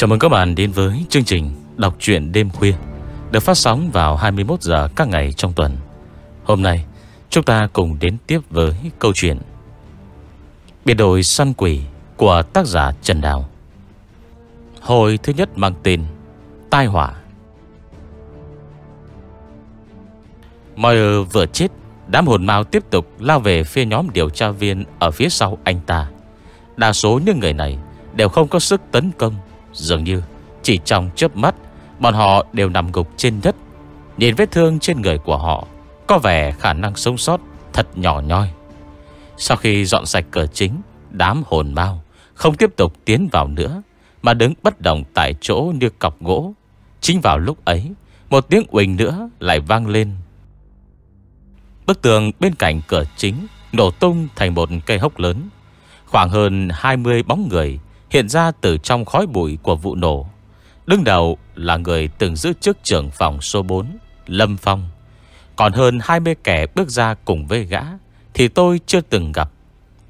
Chào mừng các bạn đến với chương trình Đọc truyện đêm khuya, Được phát sóng vào 21 giờ các ngày trong tuần. Hôm nay, chúng ta cùng đến tiếp với câu chuyện Biệt đội săn quỷ của tác giả Trần Đào. Hồi thứ nhất mang tên Tai họa. Moyer vừa chết, Đám hồn mau tiếp tục lao về phía nhóm điều tra viên Ở phía sau anh ta. Đa số những người này Đều không có sức tấn công Dường như chỉ trong chớp mắt, Bọn họ đều nằm gục trên đất. Nhìn vết thương trên người của họ, Có vẻ khả năng sống sót Thật nhỏ nhoi. Sau khi dọn sạch cửa chính, Đám hồn mau không tiếp tục tiến vào nữa, Mà đứng bất động tại chỗ như cọc gỗ. Chính vào lúc ấy, Một tiếng uỳnh nữa lại vang lên. Bức tường bên cạnh cửa chính Nổ tung thành một cây hốc lớn, Khoảng hơn 20 bóng người Hiện ra từ trong khói bụi của vụ nổ. Đứng đầu là người từng giữ chức trưởng phòng số 4 Lâm Phong. Còn hơn 20 kẻ bước ra cùng với gã Thì tôi chưa từng gặp.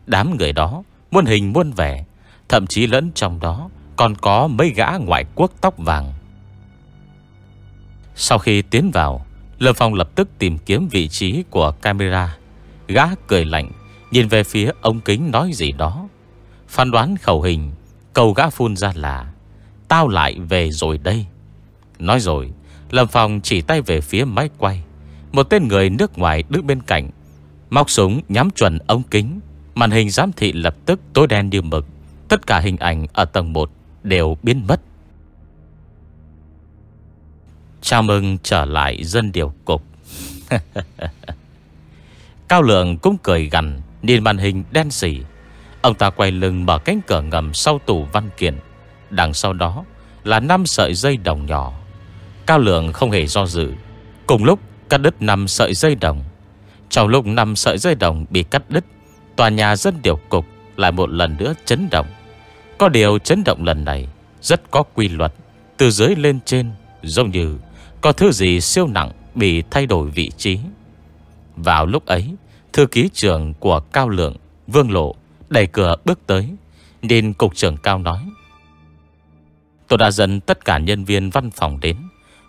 Đám người đó Muôn hình muôn vẻ, Thậm chí lẫn trong đó Còn có mấy gã ngoại quốc tóc vàng. Sau khi tiến vào, Lâm Phong lập tức tìm kiếm vị trí của camera. Gã cười lạnh, Nhìn về phía ông kính nói gì đó. Phán đoán khẩu hình Cầu gã phun ra là, Tao lại về rồi đây. Nói rồi, Lâm Phong chỉ tay về phía máy quay. Một tên người nước ngoài đứng bên cạnh, Móc súng nhắm chuẩn ống kính. Màn hình giám thị lập tức tối đen như mực. Tất cả hình ảnh ở tầng 1 Đều biến mất. Chào mừng trở lại dân điều cục. Cao Lượng cũng cười gần Nhìn màn hình đen xỉ Ông ta quay lưng mở cánh cửa ngầm sau tủ văn kiện. Đằng sau đó là năm sợi dây đồng nhỏ. Cao lượng không hề do dự. Cùng lúc cắt đứt năm sợi dây đồng. Trong lúc năm sợi dây đồng bị cắt đứt, Tòa nhà dân điều cục lại một lần nữa chấn động. Có điều chấn động lần này Rất có quy luật. Từ dưới lên trên, Giống như có thứ gì siêu nặng Bị thay đổi vị trí. Vào lúc ấy, Thư ký trưởng của Cao Lượng, Vương Lộ Đẩy cửa bước tới, Nên cục trưởng cao nói. Tôi đã dẫn tất cả nhân viên văn phòng đến.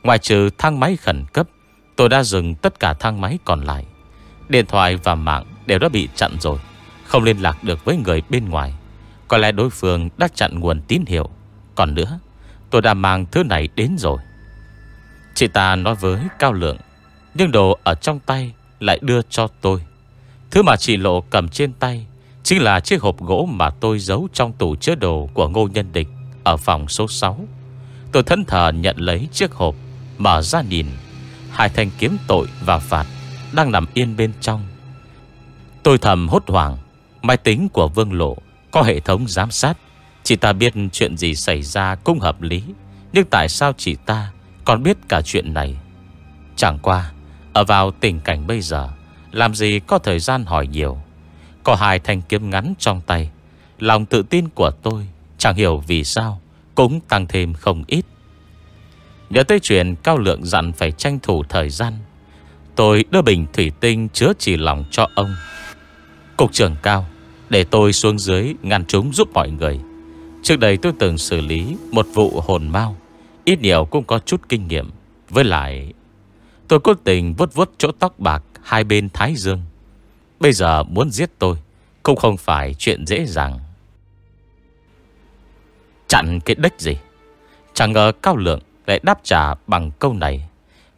Ngoài trừ thang máy khẩn cấp, Tôi đã dừng tất cả thang máy còn lại. Điện thoại và mạng đều đã bị chặn rồi, Không liên lạc được với người bên ngoài. Có lẽ đối phương đã chặn nguồn tín hiệu. Còn nữa, Tôi đã mang thứ này đến rồi. Chị ta nói với Cao Lượng, Nhưng đồ ở trong tay Lại đưa cho tôi. Thứ mà chị Lộ cầm trên tay Chính là chiếc hộp gỗ mà tôi giấu trong tủ chứa đồ của Ngô Nhân Địch Ở phòng số 6 Tôi thân thờ nhận lấy chiếc hộp, Mở ra nhìn. Hai thanh kiếm tội và phạt Đang nằm yên bên trong. Tôi thầm hốt hoảng, Máy tính của Vương Lộ Có hệ thống giám sát. Chị ta biết chuyện gì xảy ra cũng hợp lý, Nhưng tại sao chị ta Còn biết cả chuyện này? Chẳng qua, Ở vào tình cảnh bây giờ, Làm gì có thời gian hỏi nhiều có hai thanh kiếm ngắn trong tay. Lòng tự tin của tôi, Chẳng hiểu vì sao, Cũng tăng thêm không ít. Nhớ tới chuyện Cao Lượng dặn phải tranh thủ thời gian, Tôi đưa bình thủy tinh chứa chỉ lòng cho ông. Cục trưởng Cao, Để tôi xuống dưới ngăn chúng giúp mọi người. Trước đây tôi từng xử lý Một vụ hồn mau, Ít nhiều cũng có chút kinh nghiệm. Với lại, Tôi cố tình vuốt vuốt chỗ tóc bạc Hai bên thái dương. Bây giờ muốn giết tôi Cũng không phải chuyện dễ dàng. Chặn cái đích gì? Chẳng ngờ Cao Lượng lại đáp trả bằng câu này.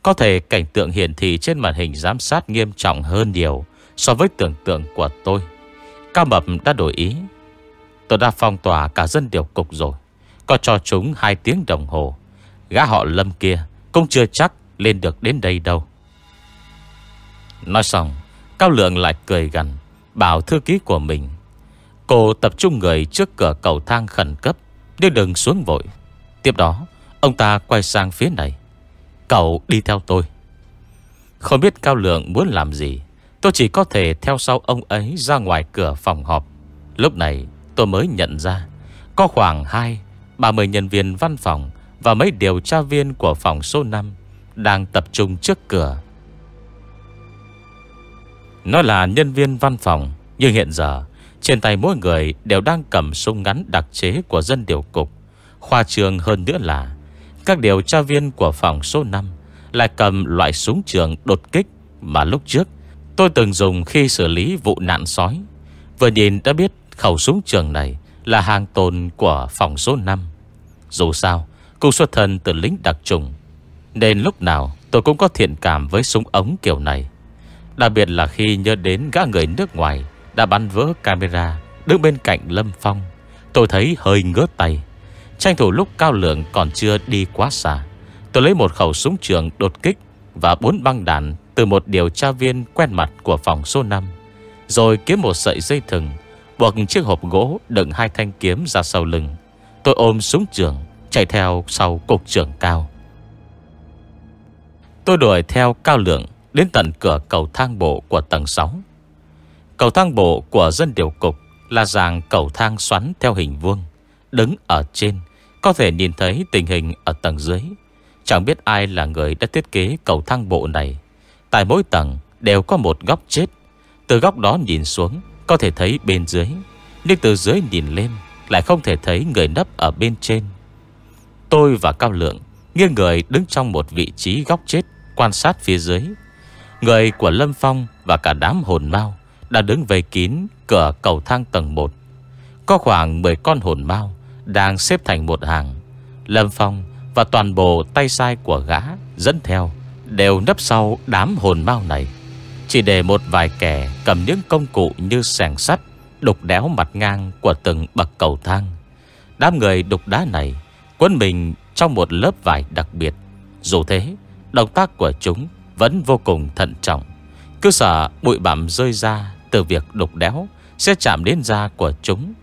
Có thể cảnh tượng hiển thị trên màn hình giám sát nghiêm trọng hơn nhiều So với tưởng tượng của tôi. Cao Mập đã đổi ý. Tôi đã phong tỏa cả dân điều cục rồi, Có cho chúng 2 tiếng đồng hồ. Gã họ lâm kia Cũng chưa chắc lên được đến đây đâu. Nói xong Cao Lượng lại cười gần, Bảo thư ký của mình, Cô tập trung người trước cửa cầu thang khẩn cấp, Đưa đừng xuống vội. Tiếp đó, Ông ta quay sang phía này. Cậu đi theo tôi. Không biết Cao Lượng muốn làm gì, Tôi chỉ có thể theo sau ông ấy ra ngoài cửa phòng họp. Lúc này, tôi mới nhận ra, Có khoảng 2 30 nhân viên văn phòng Và mấy điều tra viên của phòng số 5 Đang tập trung trước cửa nó là nhân viên văn phòng. Nhưng hiện giờ, Trên tay mỗi người đều đang cầm súng ngắn đặc chế của dân điều cục. Khoa trường hơn nữa là, Các điều tra viên của phòng số 5 Lại cầm loại súng trường đột kích Mà lúc trước tôi từng dùng khi xử lý vụ nạn sói. Vừa nhìn đã biết khẩu súng trường này Là hàng tồn của phòng số 5 Dù sao Cũng xuất thân từ lính đặc trùng, Nên lúc nào tôi cũng có thiện cảm với súng ống kiểu này. Đặc biệt là khi nhớ đến gã người nước ngoài Đã bắn vỡ camera Đứng bên cạnh Lâm Phong, Tôi thấy hơi ngứa tay. Tranh thủ lúc cao lượng còn chưa đi quá xa, Tôi lấy một khẩu súng trường đột kích Và bốn băng đạn Từ một điều tra viên quen mặt của phòng số 5 Rồi kiếm một sợi dây thừng, Buộc chiếc hộp gỗ Đựng hai thanh kiếm ra sau lưng. Tôi ôm súng trường, Chạy theo sau cục trưởng cao. Tôi đuổi theo cao lượng Đến tận cửa cầu thang bộ của tầng 6 Cầu thang bộ của dân điều cục Là dạng cầu thang xoắn theo hình vuông, Đứng ở trên, Có thể nhìn thấy tình hình ở tầng dưới. Chẳng biết ai là người đã thiết kế cầu thang bộ này. Tại mỗi tầng đều có một góc chết. Từ góc đó nhìn xuống, Có thể thấy bên dưới. Nhưng từ dưới nhìn lên, Lại không thể thấy người nấp ở bên trên. Tôi và Cao Lượng Nghiêng người đứng trong một vị trí góc chết, Quan sát phía dưới. Người của Lâm Phong và cả đám hồn mau Đã đứng vây kín cửa cầu thang tầng 1 Có khoảng 10 con hồn mau Đang xếp thành một hàng. Lâm Phong và toàn bộ tay sai của gã Dẫn theo Đều nấp sau đám hồn mau này. Chỉ để một vài kẻ cầm những công cụ như sàng sắt Đục đéo mặt ngang của từng bậc cầu thang. Đám người đục đá này, Quân mình trong một lớp vải đặc biệt. Dù thế, Động tác của chúng vẫn vô cùng thận trọng. Cứ sợ bụi bặm rơi ra Từ việc đục đéo Sẽ chạm đến da của chúng.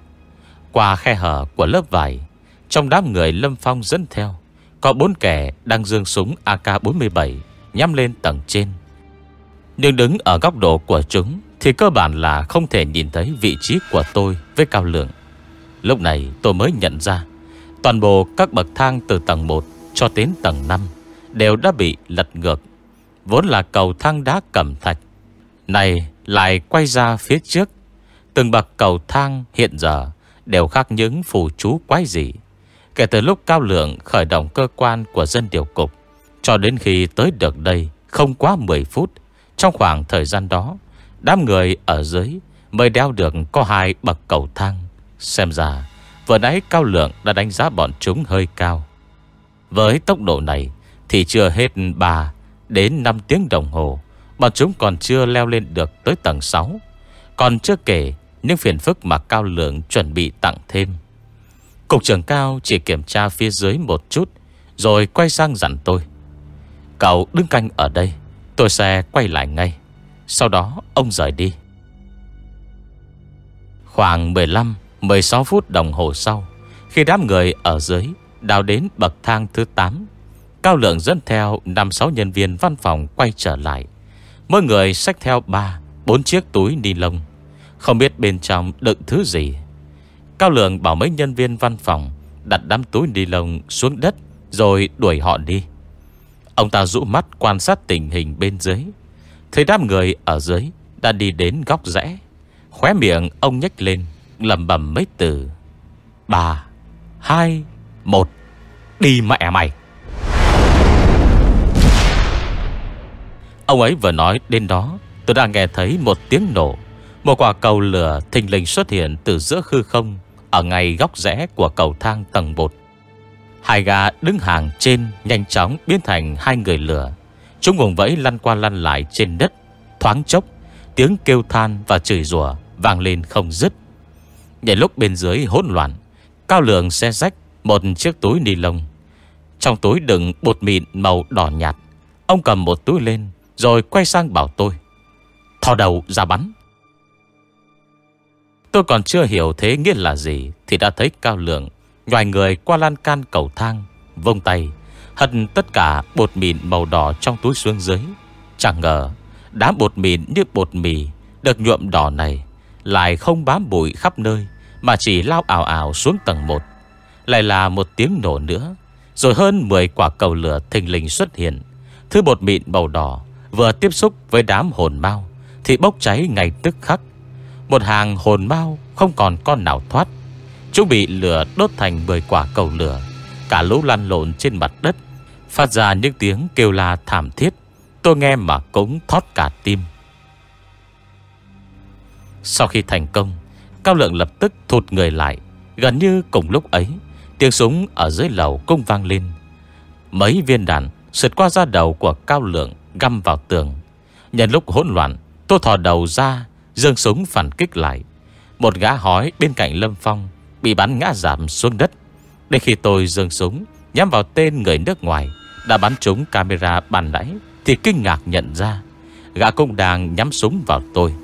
Qua khe hở của lớp vải, Trong đám người Lâm Phong dẫn theo, Có bốn kẻ đang dương súng AK-47 Nhắm lên tầng trên. Nhưng đứng ở góc độ của chúng Thì cơ bản là không thể nhìn thấy vị trí của tôi với cao lượng. Lúc này tôi mới nhận ra, Toàn bộ các bậc thang từ tầng 1 cho đến tầng 5 Đều đã bị lật ngược Vốn là cầu thang đá cẩm thạch, Này lại quay ra phía trước. Từng bậc cầu thang hiện giờ Đều khác những phù chú quái dị, Kể từ lúc cao lượng khởi động cơ quan của dân điều cục Cho đến khi tới được đây Không quá 10 phút. Trong khoảng thời gian đó, Đám người ở dưới Mới đeo được có hai bậc cầu thang. Xem ra, Vừa nãy cao lượng đã đánh giá bọn chúng hơi cao. Với tốc độ này Thì chưa hết 3 đến 5 tiếng đồng hồ, Bọn chúng còn chưa leo lên được tới tầng 6 Còn chưa kể Những phiền phức mà Cao Lượng chuẩn bị tặng thêm. Cục trưởng Cao chỉ kiểm tra phía dưới một chút, Rồi quay sang dặn tôi. Cậu đứng canh ở đây, Tôi sẽ quay lại ngay. Sau đó ông rời đi. Khoảng 15-16 phút đồng hồ sau, Khi đám người ở dưới Đào đến bậc thang thứ 8 Cao lượng dẫn theo 5-6 nhân viên văn phòng quay trở lại. Mỗi người xách theo 3 4 chiếc túi ni lông. Không biết bên trong đựng thứ gì. Cao lượng bảo mấy nhân viên văn phòng Đặt đám túi ni lông xuống đất Rồi đuổi họ đi. Ông ta rũ mắt quan sát tình hình bên dưới. Thấy đám người ở dưới Đã đi đến góc rẽ. Khóe miệng ông nhếch lên lầm bầm mấy từ. Ba, hai, một, Đi mẹ mày. Ông ấy vừa nói đến đó, Tôi đã nghe thấy một tiếng nổ. Một quả cầu lửa thình lình xuất hiện Từ giữa hư không, Ở ngay góc rẽ của cầu thang tầng 1 Hai gà đứng hàng trên Nhanh chóng biến thành hai người lửa. Chúng vùng vẫy lăn qua lăn lại trên đất, Thoáng chốc, Tiếng kêu than và chửi rủa Vang lên không dứt. Nhảy lúc bên dưới hỗn loạn, Cao lượng xe rách, Một chiếc túi ni lông. Trong túi đựng bột mịn màu đỏ nhạt, Ông cầm một túi lên rồi quay sang bảo tôi. Thò đầu ra bắn. Tôi còn chưa hiểu thế nghĩa là gì Thì đã thấy cao lượng Nhòi người qua lan can cầu thang, Vông tay, Hất tất cả bột mịn màu đỏ trong túi xuống dưới. Chẳng ngờ Đám bột mịn như bột mì Được nhuộm đỏ này Lại không bám bụi khắp nơi Mà chỉ lao ảo ảo xuống tầng 1 Lại là một tiếng nổ nữa, Rồi hơn 10 quả cầu lửa thình lình xuất hiện, Thứ bột mịn màu đỏ Vừa tiếp xúc với đám hồn mau, Thì bốc cháy ngay tức khắc. Một hàng hồn mau không còn con nào thoát. Chúng bị lửa đốt thành 10 quả cầu lửa, Cả lũ lăn lộn trên mặt đất. Phát ra những tiếng kêu la thảm thiết, Tôi nghe mà cũng thót cả tim. Sau khi thành công, Cao lượng lập tức thụt người lại. Gần như cùng lúc ấy, Tiếng súng ở dưới lầu cũng vang lên. Mấy viên đạn Sượt qua da đầu của cao lượng Găm vào tường. Nhân lúc hỗn loạn, Tôi thò đầu ra Dương súng phản kích lại. Một gã hói bên cạnh Lâm Phong Bị bắn ngã giảm xuống đất. Đến khi tôi dương súng Nhắm vào tên người nước ngoài Đã bắn trúng camera bàn nãy Thì kinh ngạc nhận ra, Gã cũng đang nhắm súng vào tôi.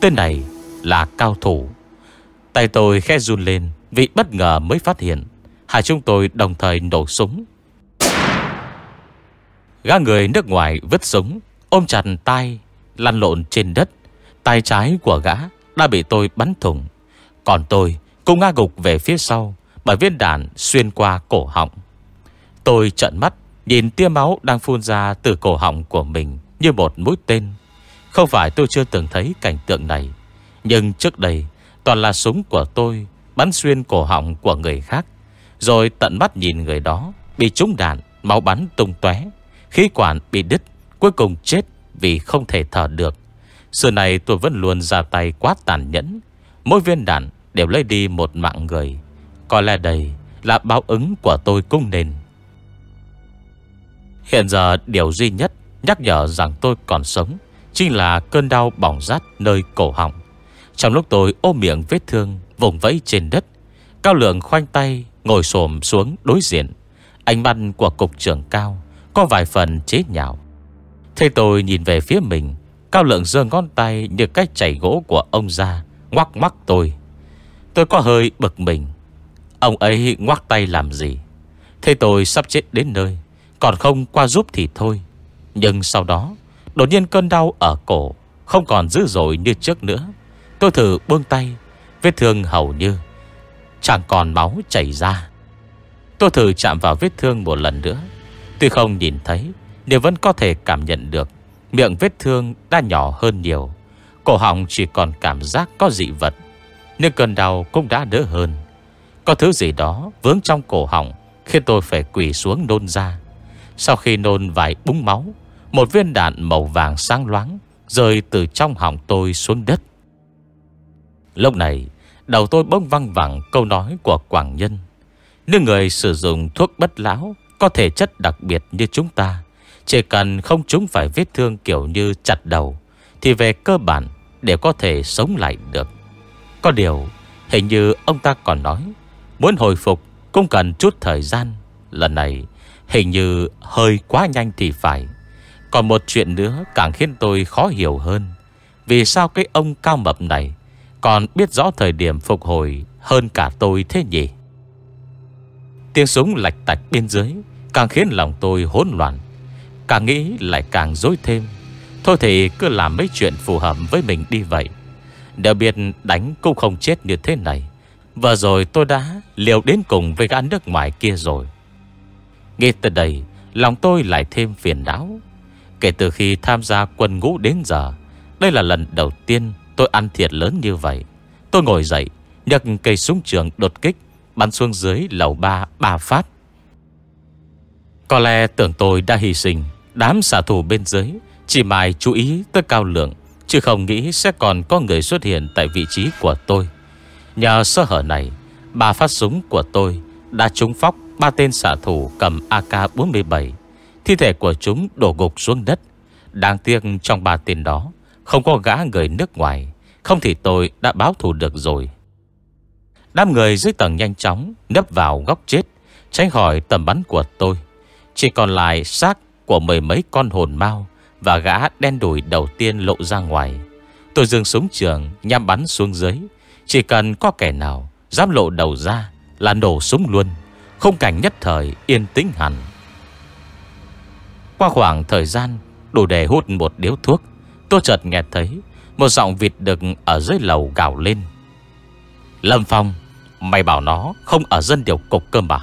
Tên này là cao thủ. Tay tôi khe run lên Vì bất ngờ mới phát hiện Hai chúng tôi đồng thời nổ súng. Gã người nước ngoài vứt súng Ôm chặt tay Lăn lộn trên đất. Tay trái của gã đã bị tôi bắn thủng. Còn tôi cũng ngã gục về phía sau Bởi viên đạn xuyên qua cổ họng. Tôi trận mắt Nhìn tia máu đang phun ra từ cổ họng của mình Như một mũi tên. Không phải tôi chưa từng thấy cảnh tượng này Nhưng trước đây Toàn là súng của tôi Bắn xuyên cổ họng của người khác Rồi tận mắt nhìn người đó Bị trúng đạn, máu bắn tung tóe. Khí quản bị đứt, Cuối cùng chết vì không thể thở được. Xưa này tôi vẫn luôn ra tay quá tàn nhẫn. Mỗi viên đạn đều lấy đi một mạng người. Có lẽ đây là báo ứng của tôi cũng nên. Hiện giờ điều duy nhất nhắc nhở rằng tôi còn sống Chính là cơn đau bỏng rát nơi cổ họng. Trong lúc tôi ôm miệng vết thương vùng vẫy trên đất, Cao lượng khoanh tay ngồi xổm xuống đối diện. Ánh mắt của cục trưởng cao có vài phần chế nhạo. Thế tôi nhìn về phía mình, Cao lượng giơ ngón tay như cách chảy gỗ của ông ra, Ngoắc mắt tôi. Tôi có hơi bực mình. Ông ấy ngoắc tay làm gì? Thế tôi sắp chết đến nơi, Còn không qua giúp thì thôi. Nhưng sau đó, Đột nhiên cơn đau ở cổ Không còn dữ dội như trước nữa. Tôi thử buông tay, Vết thương hầu như Chẳng còn máu chảy ra. Tôi thử chạm vào vết thương một lần nữa Tuy không nhìn thấy, Nhưng vẫn có thể cảm nhận được. Miệng vết thương đã nhỏ hơn nhiều. Cổ họng chỉ còn cảm giác có dị vật, Nhưng cơn đau cũng đã đỡ hơn. Có thứ gì đó vướng trong cổ họng Khiến tôi phải quỳ xuống nôn ra. Sau khi nôn vài búng máu, Một viên đạn màu vàng sáng loáng Rơi từ trong họng tôi xuống đất. Lúc này, Đầu tôi bỗng văng vẳng câu nói của Quảng Nhân. Nếu người sử dụng thuốc bất lão có thể chất đặc biệt như chúng ta. Chỉ cần không chúng phải vết thương kiểu như chặt đầu, Thì về cơ bản Đều có thể sống lại được. Có điều, Hình như ông ta còn nói, Muốn hồi phục cũng cần chút thời gian. Lần này, hình như hơi quá nhanh thì phải. Còn một chuyện nữa càng khiến tôi khó hiểu hơn. Vì sao cái ông cao mập này còn biết rõ thời điểm phục hồi Hơn cả tôi thế nhỉ? Tiếng súng lạch tạch bên dưới Càng khiến lòng tôi hỗn loạn, Càng nghĩ lại càng dối thêm. Thôi thì cứ làm mấy chuyện phù hợp với mình đi vậy. Đều biết đánh cũng không chết như thế này. Và rồi tôi đã liều đến cùng với gã nước ngoài kia rồi. Nghe từ đây, Lòng tôi lại thêm phiền não. Kể từ khi tham gia quân ngũ đến giờ, Đây là lần đầu tiên Tôi ăn thiệt lớn như vậy. Tôi ngồi dậy, Nhấc cây súng trường đột kích, Bắn xuống dưới lầu ba ba phát. Có lẽ tưởng tôi đã hy sinh. Đám xạ thủ bên dưới Chỉ mài chú ý tới cao lượng, Chứ không nghĩ sẽ còn có người xuất hiện Tại vị trí của tôi. Nhờ sơ hở này Ba phát súng của tôi Đã trúng phóc ba tên xạ thủ cầm AK-47 Thi thể của chúng đổ gục xuống đất. Đáng tiếc trong ba tên đó Không có gã người nước ngoài, Không thì tôi đã báo thù được rồi. Đám người dưới tầng nhanh chóng Nấp vào góc chết, Tránh khỏi tầm bắn của tôi. Chỉ còn lại xác của mười mấy con hồn mau Và gã đen đùi đầu tiên lộ ra ngoài. Tôi dừng súng trường Nhằm bắn xuống dưới. Chỉ cần có kẻ nào Dám lộ đầu ra Là nổ súng luôn. Không cảnh nhất thời yên tĩnh hẳn. Qua khoảng thời gian, Đủ để hút một điếu thuốc, Tôi chợt nghe thấy Một giọng vịt đực ở dưới lầu gào lên. Lâm Phong, Mày bảo nó không ở dân điều cục cơ mà.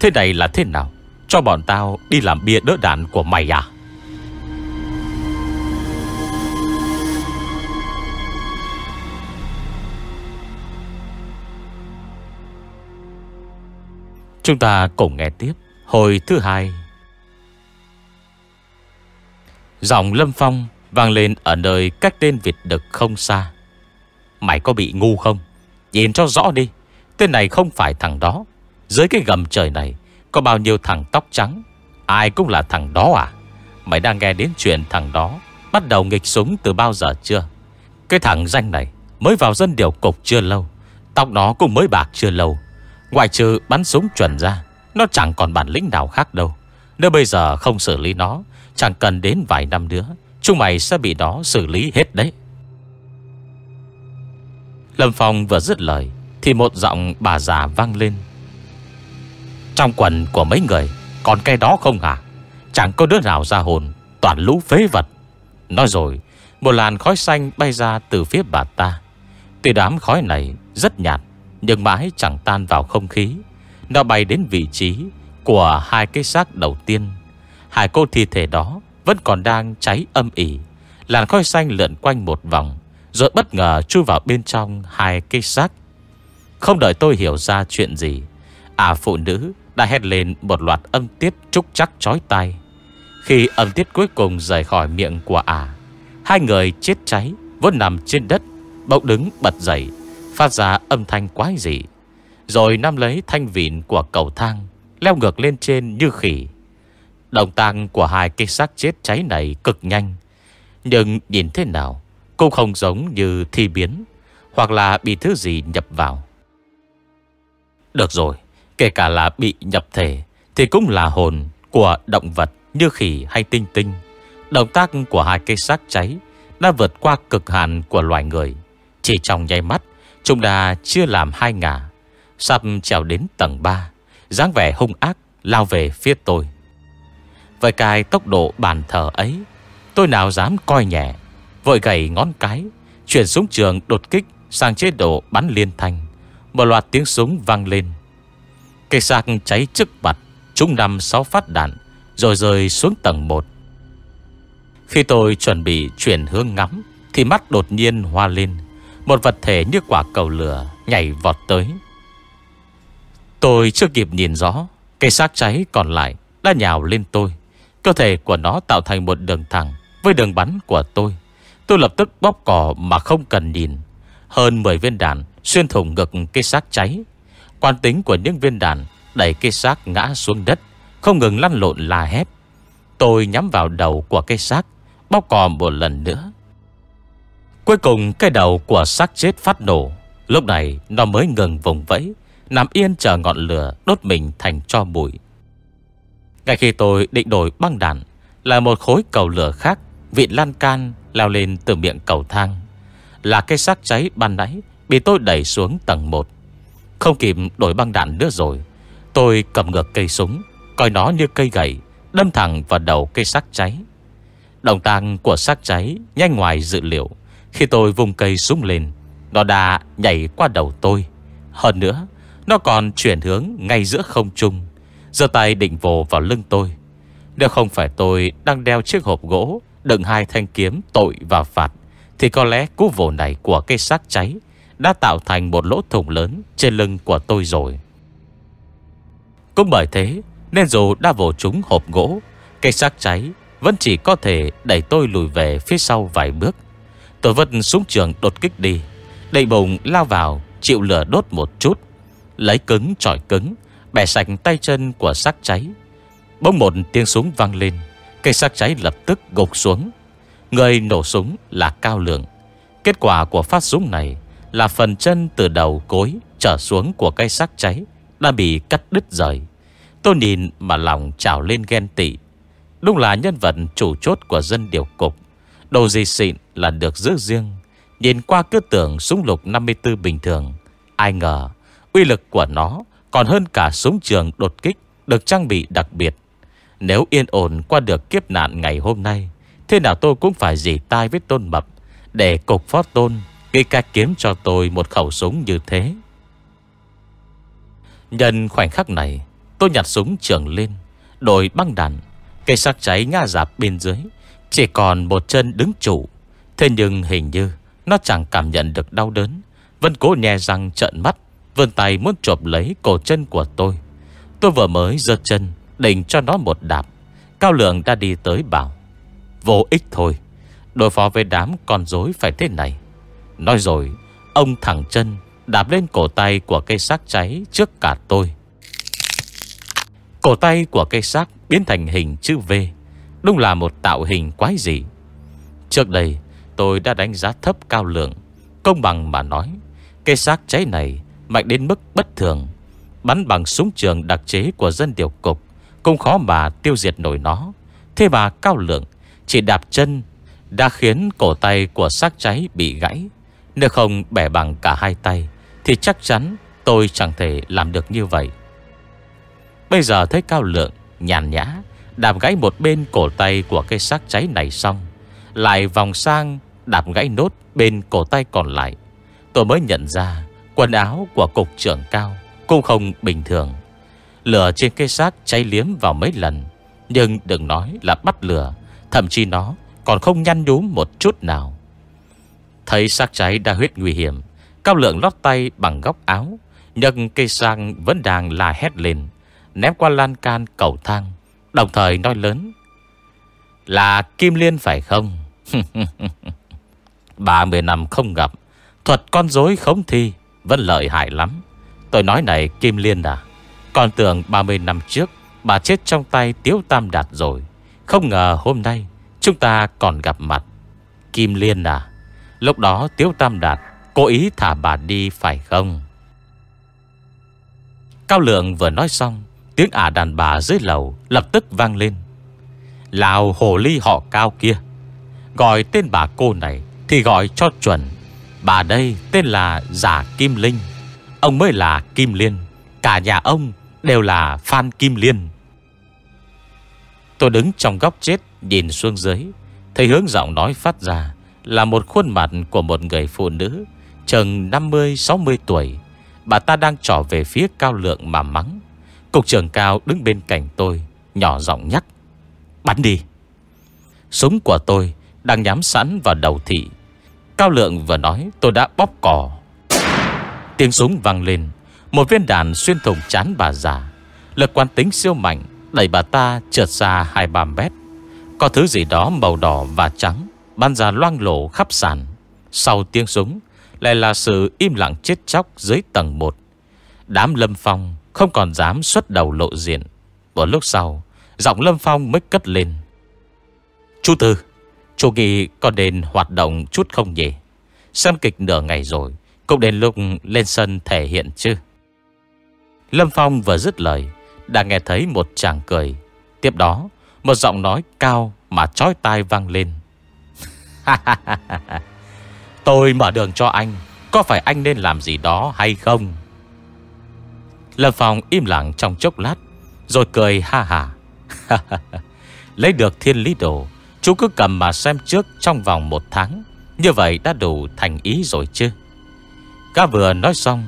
Thế này là thế nào? Cho bọn tao đi làm bia đỡ đạn của mày à Chúng ta cùng nghe tiếp Hồi thứ hai Giọng Lâm Phong vang lên ở nơi cách tên Việt Đực không xa. Mày có bị ngu không? Nhìn cho rõ đi. Tên này không phải thằng đó. Dưới cái gầm trời này có bao nhiêu thằng tóc trắng. Ai cũng là thằng đó à? Mày đang nghe đến chuyện thằng đó bắt đầu nghịch súng từ bao giờ chưa? Cái thằng danh này mới vào dân điều cục chưa lâu. Tóc nó cũng mới bạc chưa lâu. Ngoại trừ bắn súng chuẩn ra, nó chẳng còn bản lĩnh nào khác đâu. Nếu bây giờ không xử lý nó, chẳng cần đến vài năm nữa, chúng mày sẽ bị nó xử lý hết đấy. Lâm Phong vừa dứt lời, thì một giọng bà già vang lên. Trong quần của mấy người, còn cái đó không hả? Chẳng có đứa nào ra hồn, toàn lũ phế vật. Nói rồi, một làn khói xanh bay ra từ phía bà ta. Tuy đám khói này rất nhạt, nhưng mãi chẳng tan vào không khí. Nó bay đến vị trí của hai cái xác đầu tiên. Hai cô thi thể đó vẫn còn đang cháy âm ỉ. Làn khói xanh lượn quanh một vòng, rồi bất ngờ chui vào bên trong hai cái xác. Không đợi tôi hiểu ra chuyện gì, à phụ nữ đã hét lên một loạt âm tiết trúc chắc chói tai. Khi âm tiết cuối cùng rời khỏi miệng của ả, hai người chết cháy vốn nằm trên đất, bỗng đứng bật dậy, phát ra âm thanh quái dị. Rồi nắm lấy thanh vịn của cầu thang Leo ngược lên trên như khỉ Động tăng của hai cây xác chết cháy này cực nhanh Nhưng nhìn thế nào Cũng không giống như thi biến Hoặc là bị thứ gì nhập vào Được rồi Kể cả là bị nhập thể, Thì cũng là hồn của động vật Như khỉ hay tinh tinh. Động tác của hai cây xác cháy Đã vượt qua cực hạn của loài người. Chỉ trong nháy mắt, Chúng đã chưa làm hai ngả, Sắp trèo đến tầng 3 dáng vẻ hung ác lao về phía tôi. Với cái tốc độ bàn thờ ấy, Tôi nào dám coi nhẹ, Vội gầy ngón cái, Chuyển súng trường đột kích Sang chế độ bắn liên thanh. Một loạt tiếng súng vang lên. Cây xác cháy trước mặt, Chúng nằm sáu phát đạn, Rồi rơi xuống tầng 1 Khi tôi chuẩn bị chuyển hướng ngắm, Thì mắt đột nhiên hoa lên, Một vật thể như quả cầu lửa Nhảy vọt tới. Tôi chưa kịp nhìn rõ, Cây xác cháy còn lại Đã nhào lên tôi. Cơ thể của nó tạo thành một đường thẳng Với đường bắn của tôi. Tôi lập tức bóp cỏ mà không cần nhìn. Hơn 10 viên đạn Xuyên thủng ngực cây xác cháy Quan tính của những viên đạn Đẩy cây xác ngã xuống đất, Không ngừng lăn lộn la hét. Tôi nhắm vào đầu của cây xác, Bóp cò một lần nữa. Cuối cùng, cái đầu của xác chết phát nổ. Lúc này, nó mới ngừng vùng vẫy, Nằm yên chờ ngọn lửa đốt mình thành cho bụi. Ngay khi tôi định đổi băng đạn, Là một khối cầu lửa khác, Vịn lan can leo lên từ miệng cầu thang. Là cây xác cháy ban nãy, Bị tôi đẩy xuống tầng 1 không kịp đổi băng đạn nữa rồi, Tôi cầm ngược cây súng, Coi nó như cây gậy, Đâm thẳng vào đầu cây xác cháy. Động tàng của xác cháy Nhanh ngoài dự liệu. Khi tôi vùng cây súng lên, Nó đã nhảy qua đầu tôi. Hơn nữa, nó còn chuyển hướng ngay giữa không trung giờ tay định vồ vào lưng tôi. Nếu không phải tôi đang đeo chiếc hộp gỗ, Đựng hai thanh kiếm tội và phạt, Thì có lẽ cú vồ này của cây xác cháy đã tạo thành một lỗ thủng lớn Trên lưng của tôi rồi. Cũng bởi thế, Nên dù đã vồ trúng hộp gỗ, Cây xác cháy Vẫn chỉ có thể đẩy tôi lùi về phía sau vài bước. Tôi vứt súng trường đột kích đi Đầy bụng lao vào, Chịu lửa đốt một chút, Lấy cứng trọi cứng, Bẻ sạch tay chân của xác cháy. Bỗng một tiếng súng vang lên, Cây xác cháy lập tức gục xuống. Người nổ súng là Cao Lượng. Kết quả của phát súng này là phần chân từ đầu cối Trở xuống của cây xác cháy Đã bị cắt đứt rời. Tôi nhìn mà lòng trào lên ghen tị. Đúng là nhân vật chủ chốt của dân điều cục. Đồ gì xịn là được giữ riêng. Nhìn qua cứ tưởng súng lục 54 bình thường Ai ngờ Uy lực của nó còn hơn cả súng trường đột kích được trang bị đặc biệt. Nếu yên ổn qua được kiếp nạn ngày hôm nay, thế nào tôi cũng phải dì tai với tôn mập để cục phó tôn gây cách kiếm cho tôi một khẩu súng như thế. Nhân khoảnh khắc này, tôi nhặt súng trường lên, đổi băng đạn, cây sắc cháy ngã dạp bên dưới, chỉ còn một chân đứng trụ. Thế nhưng hình như nó chẳng cảm nhận được đau đớn, vẫn cố nhè răng trợn mắt Vươn tay muốn chộp lấy cổ chân của tôi Tôi vừa mới giơ chân Định cho nó một đạp Cao lượng đã đi tới bảo Vô ích thôi Đối phó với đám con rối phải thế này Nói rồi, Ông thẳng chân Đạp lên cổ tay của cây xác cháy trước cả tôi. Cổ tay của cây xác biến thành hình chữ V, Đúng là một tạo hình quái dị. Trước đây, tôi đã đánh giá thấp cao lượng, Công bằng mà nói, Cây xác cháy này mạnh đến mức bất thường. Bắn bằng súng trường đặc chế của dân điều cục Cũng khó mà tiêu diệt nổi nó. Thế mà cao lượng Chỉ đạp chân Đã khiến cổ tay của xác cháy bị gãy. Nếu không bẻ bằng cả hai tay, Thì chắc chắn tôi chẳng thể làm được như vậy. Bây giờ thấy cao lượng Nhàn nhã, Đạp gãy một bên cổ tay của cây xác cháy này xong, Lại vòng sang Đạp gãy nốt bên cổ tay còn lại. Tôi mới nhận ra Quần áo của cục trưởng cao Cũng không bình thường. Lửa trên cây xác cháy liếm vào mấy lần, Nhưng đừng nói là bắt lửa, Thậm chí nó còn không nhăn nhúm một chút nào. Thấy xác cháy đã huyết nguy hiểm. Cao lượng lót tay bằng góc áo, Nhưng cây sang vẫn đang la hét lên, Ném qua lan can cầu thang, Đồng thời nói lớn, Là Kim Liên phải không? 30 năm không gặp, Thuật con dối khống thi Vẫn lợi hại lắm. Tôi nói này, Kim Liên à Còn tưởng 30 năm trước Bà chết trong tay Tiếu Tam Đạt rồi. Không ngờ hôm nay Chúng ta còn gặp mặt. Kim Liên à Lúc đó Tiếu Tam Đạt Cố ý thả bà đi, phải không? Cao Lượng vừa nói xong, Tiếng ả đàn bà dưới lầu Lập tức vang lên. Lào hồ ly họ cao kia, Gọi tên bà cô này Thì gọi cho chuẩn. Bà đây tên là Giả Kim Linh, Ông mới là Kim Liên. Cả nhà ông đều là Phan Kim Liên. Tôi đứng trong góc chết, Nhìn xuống dưới, Thấy hướng giọng nói phát ra. Là một khuôn mặt của một người phụ nữ, Chừng 50-60 tuổi. Bà ta đang trỏ về phía cao lượng mà mắng. Cục trưởng cao đứng bên cạnh tôi, Nhỏ giọng nhắc, Bắn đi. Súng của tôi đang nhắm sẵn vào đầu thị. Cao lượng vừa nói, tôi đã bóp cỏ Tiếng súng vang lên. Một viên đạn xuyên thủng chán bà già. Lực quan tính siêu mạnh Đẩy bà ta trượt xa 2-3 mét. Có thứ gì đó màu đỏ và trắng Ban ra loang lổ khắp sàn. Sau tiếng súng, Lại là sự im lặng chết chóc dưới tầng 1 Đám lâm phong Không còn dám xuất đầu lộ diện. Một lúc sau, Giọng lâm phong mới cất lên. Chú Tư, Chú nghĩ có đến hoạt động chút không nhỉ? Xem kịch nửa ngày rồi, Cũng đến lúc lên sân thể hiện chứ. Lâm Phong vừa dứt lời, Đã nghe thấy một chàng cười. Tiếp đó, Một giọng nói cao mà chói tai vang lên. Tôi mở đường cho anh, Có phải anh nên làm gì đó hay không? Lâm Phong im lặng trong chốc lát, Rồi cười ha ha Lấy được thiên lý đồ, Chú cứ cầm mà xem trước trong vòng một tháng. Như vậy đã đủ thành ý rồi chứ. Cá vừa nói xong,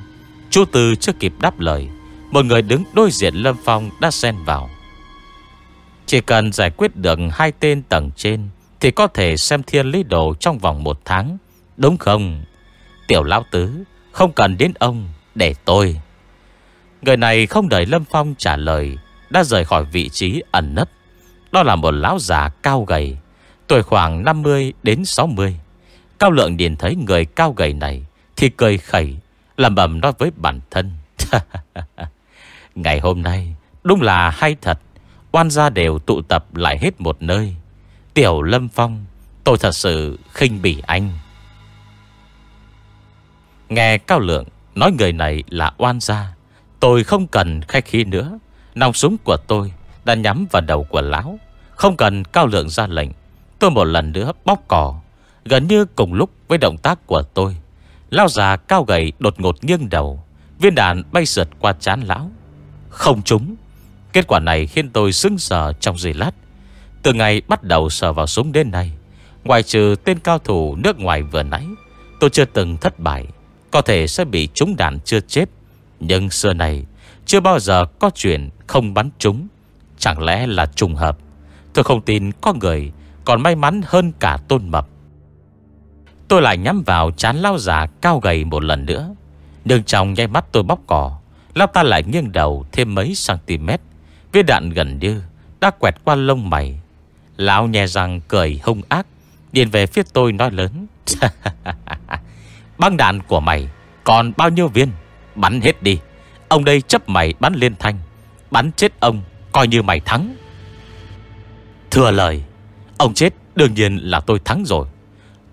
Chú Tư chưa kịp đáp lời, Một người đứng đối diện Lâm Phong đã xen vào. Chỉ cần giải quyết được hai tên tầng trên thì có thể xem thiên lý đồ trong vòng một tháng. Đúng không? Tiểu Lão Tứ, Không cần đến ông, Để tôi. Người này không đợi Lâm Phong trả lời, Đã rời khỏi vị trí ẩn nấp. Đó là một lão già cao gầy, Tuổi khoảng 50 đến 60 Cao lượng nhìn thấy người cao gầy này Thì cười khẩy Làm bầm nói với bản thân. Ngày hôm nay, Đúng là hay thật. Oan gia đều tụ tập lại hết một nơi. Tiểu Lâm Phong, Tôi thật sự khinh bỉ anh. Nghe Cao Lượng Nói người này là oan gia, Tôi không cần khách khí nữa. Nòng súng của tôi đã nhắm vào đầu của lão. Không cần Cao Lượng ra lệnh, Tôi một lần nữa bóc cỏ Gần như cùng lúc với động tác của tôi Lao già cao gầy đột ngột nghiêng đầu, Viên đạn bay sượt qua chán lão. Không trúng. Kết quả này khiến tôi sững sờ trong giây lát. Từ ngày bắt đầu sờ vào súng đến nay, Ngoài trừ tên cao thủ nước ngoài vừa nãy, Tôi chưa từng thất bại. Có thể sẽ bị trúng đạn chưa chết, Nhưng xưa này Chưa bao giờ có chuyện không bắn trúng. Chẳng lẽ là trùng hợp? Tôi không tin có người còn may mắn hơn cả tôn mập. Tôi lại nhắm vào chán lao già cao gầy một lần nữa, Nhưng trong nháy mắt tôi bóc cỏ, lao ta lại nghiêng đầu thêm mấy cm Viên đạn gần như Đã quẹt qua lông mày Lão nhè răng cười hung ác điền về phía tôi nói lớn. Băng đạn của mày Còn bao nhiêu viên? Bắn hết đi. Ông đây chấp mày bắn liên thanh. Bắn chết ông Coi như mày thắng. Thừa lời, Ông chết đương nhiên là tôi thắng rồi.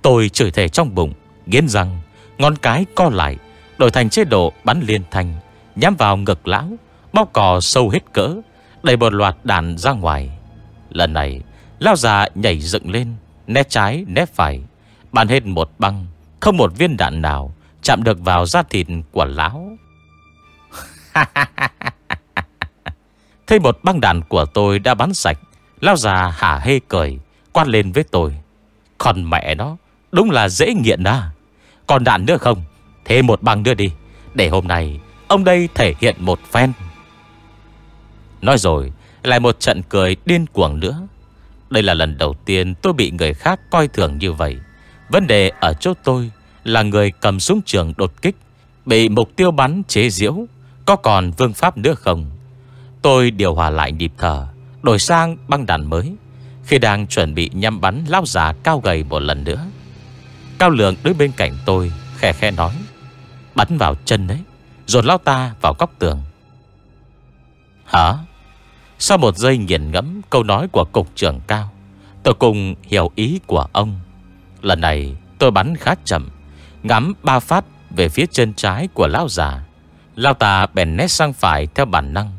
Tôi chửi thề trong bụng, Nghiến răng, Ngón cái co lại, Đổi thành chế độ bắn liên thanh, Nhắm vào ngực lão, Bóc cò sâu hết cỡ, Đẩy một loạt đạn ra ngoài. Lần này Lão già nhảy dựng lên, Né trái, né phải, Bắn hết một băng. Không một viên đạn nào Chạm được vào da thịt của lão. Thấy một băng đạn của tôi đã bắn sạch, Lão già hả hê cười, Quát lên với tôi. Còn mẹ nó, Đúng là dễ nghiện à. Còn đạn nữa không? Thêm một băng nữa đi, Để hôm nay Ông đây thể hiện một phen. Nói rồi, Lại một trận cười điên cuồng nữa. Đây là lần đầu tiên tôi bị người khác coi thường như vậy. Vấn đề ở chỗ tôi Là người cầm súng trường đột kích, Bị mục tiêu bắn chế diễu Có còn vương pháp nữa không? Tôi điều hòa lại nhịp thở, Đổi sang băng đạn mới. Khi đang chuẩn bị nhắm bắn lao già cao gầy một lần nữa, Cao lượng đứng bên cạnh tôi Khẽ khẽ nói, Bắn vào chân đấy Rồi lao ta vào góc tường. Hả? Sau một giây nghiền ngẫm câu nói của cục trưởng cao, Tôi cùng hiểu ý của ông. Lần này, tôi bắn khá chậm, Ngắm ba phát về phía chân trái của lão già. Lão ta bèn nét sang phải theo bản năng.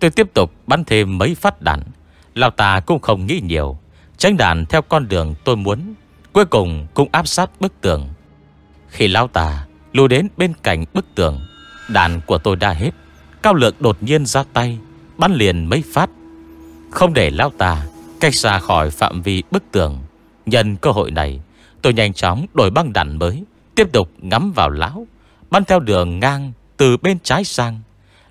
Tôi tiếp tục bắn thêm mấy phát đạn. Lão ta cũng không nghĩ nhiều, Tránh đạn theo con đường tôi muốn, Cuối cùng cũng áp sát bức tường. Khi lão ta lùi đến bên cạnh bức tường, Đạn của tôi đã hết. Cao lượng đột nhiên ra tay Bắn liền mấy phát. Không để lao ta cách xa khỏi phạm vi bức tường, Nhân cơ hội này, Tôi nhanh chóng đổi băng đạn mới, Tiếp tục ngắm vào lão, Bắn theo đường ngang từ bên trái sang.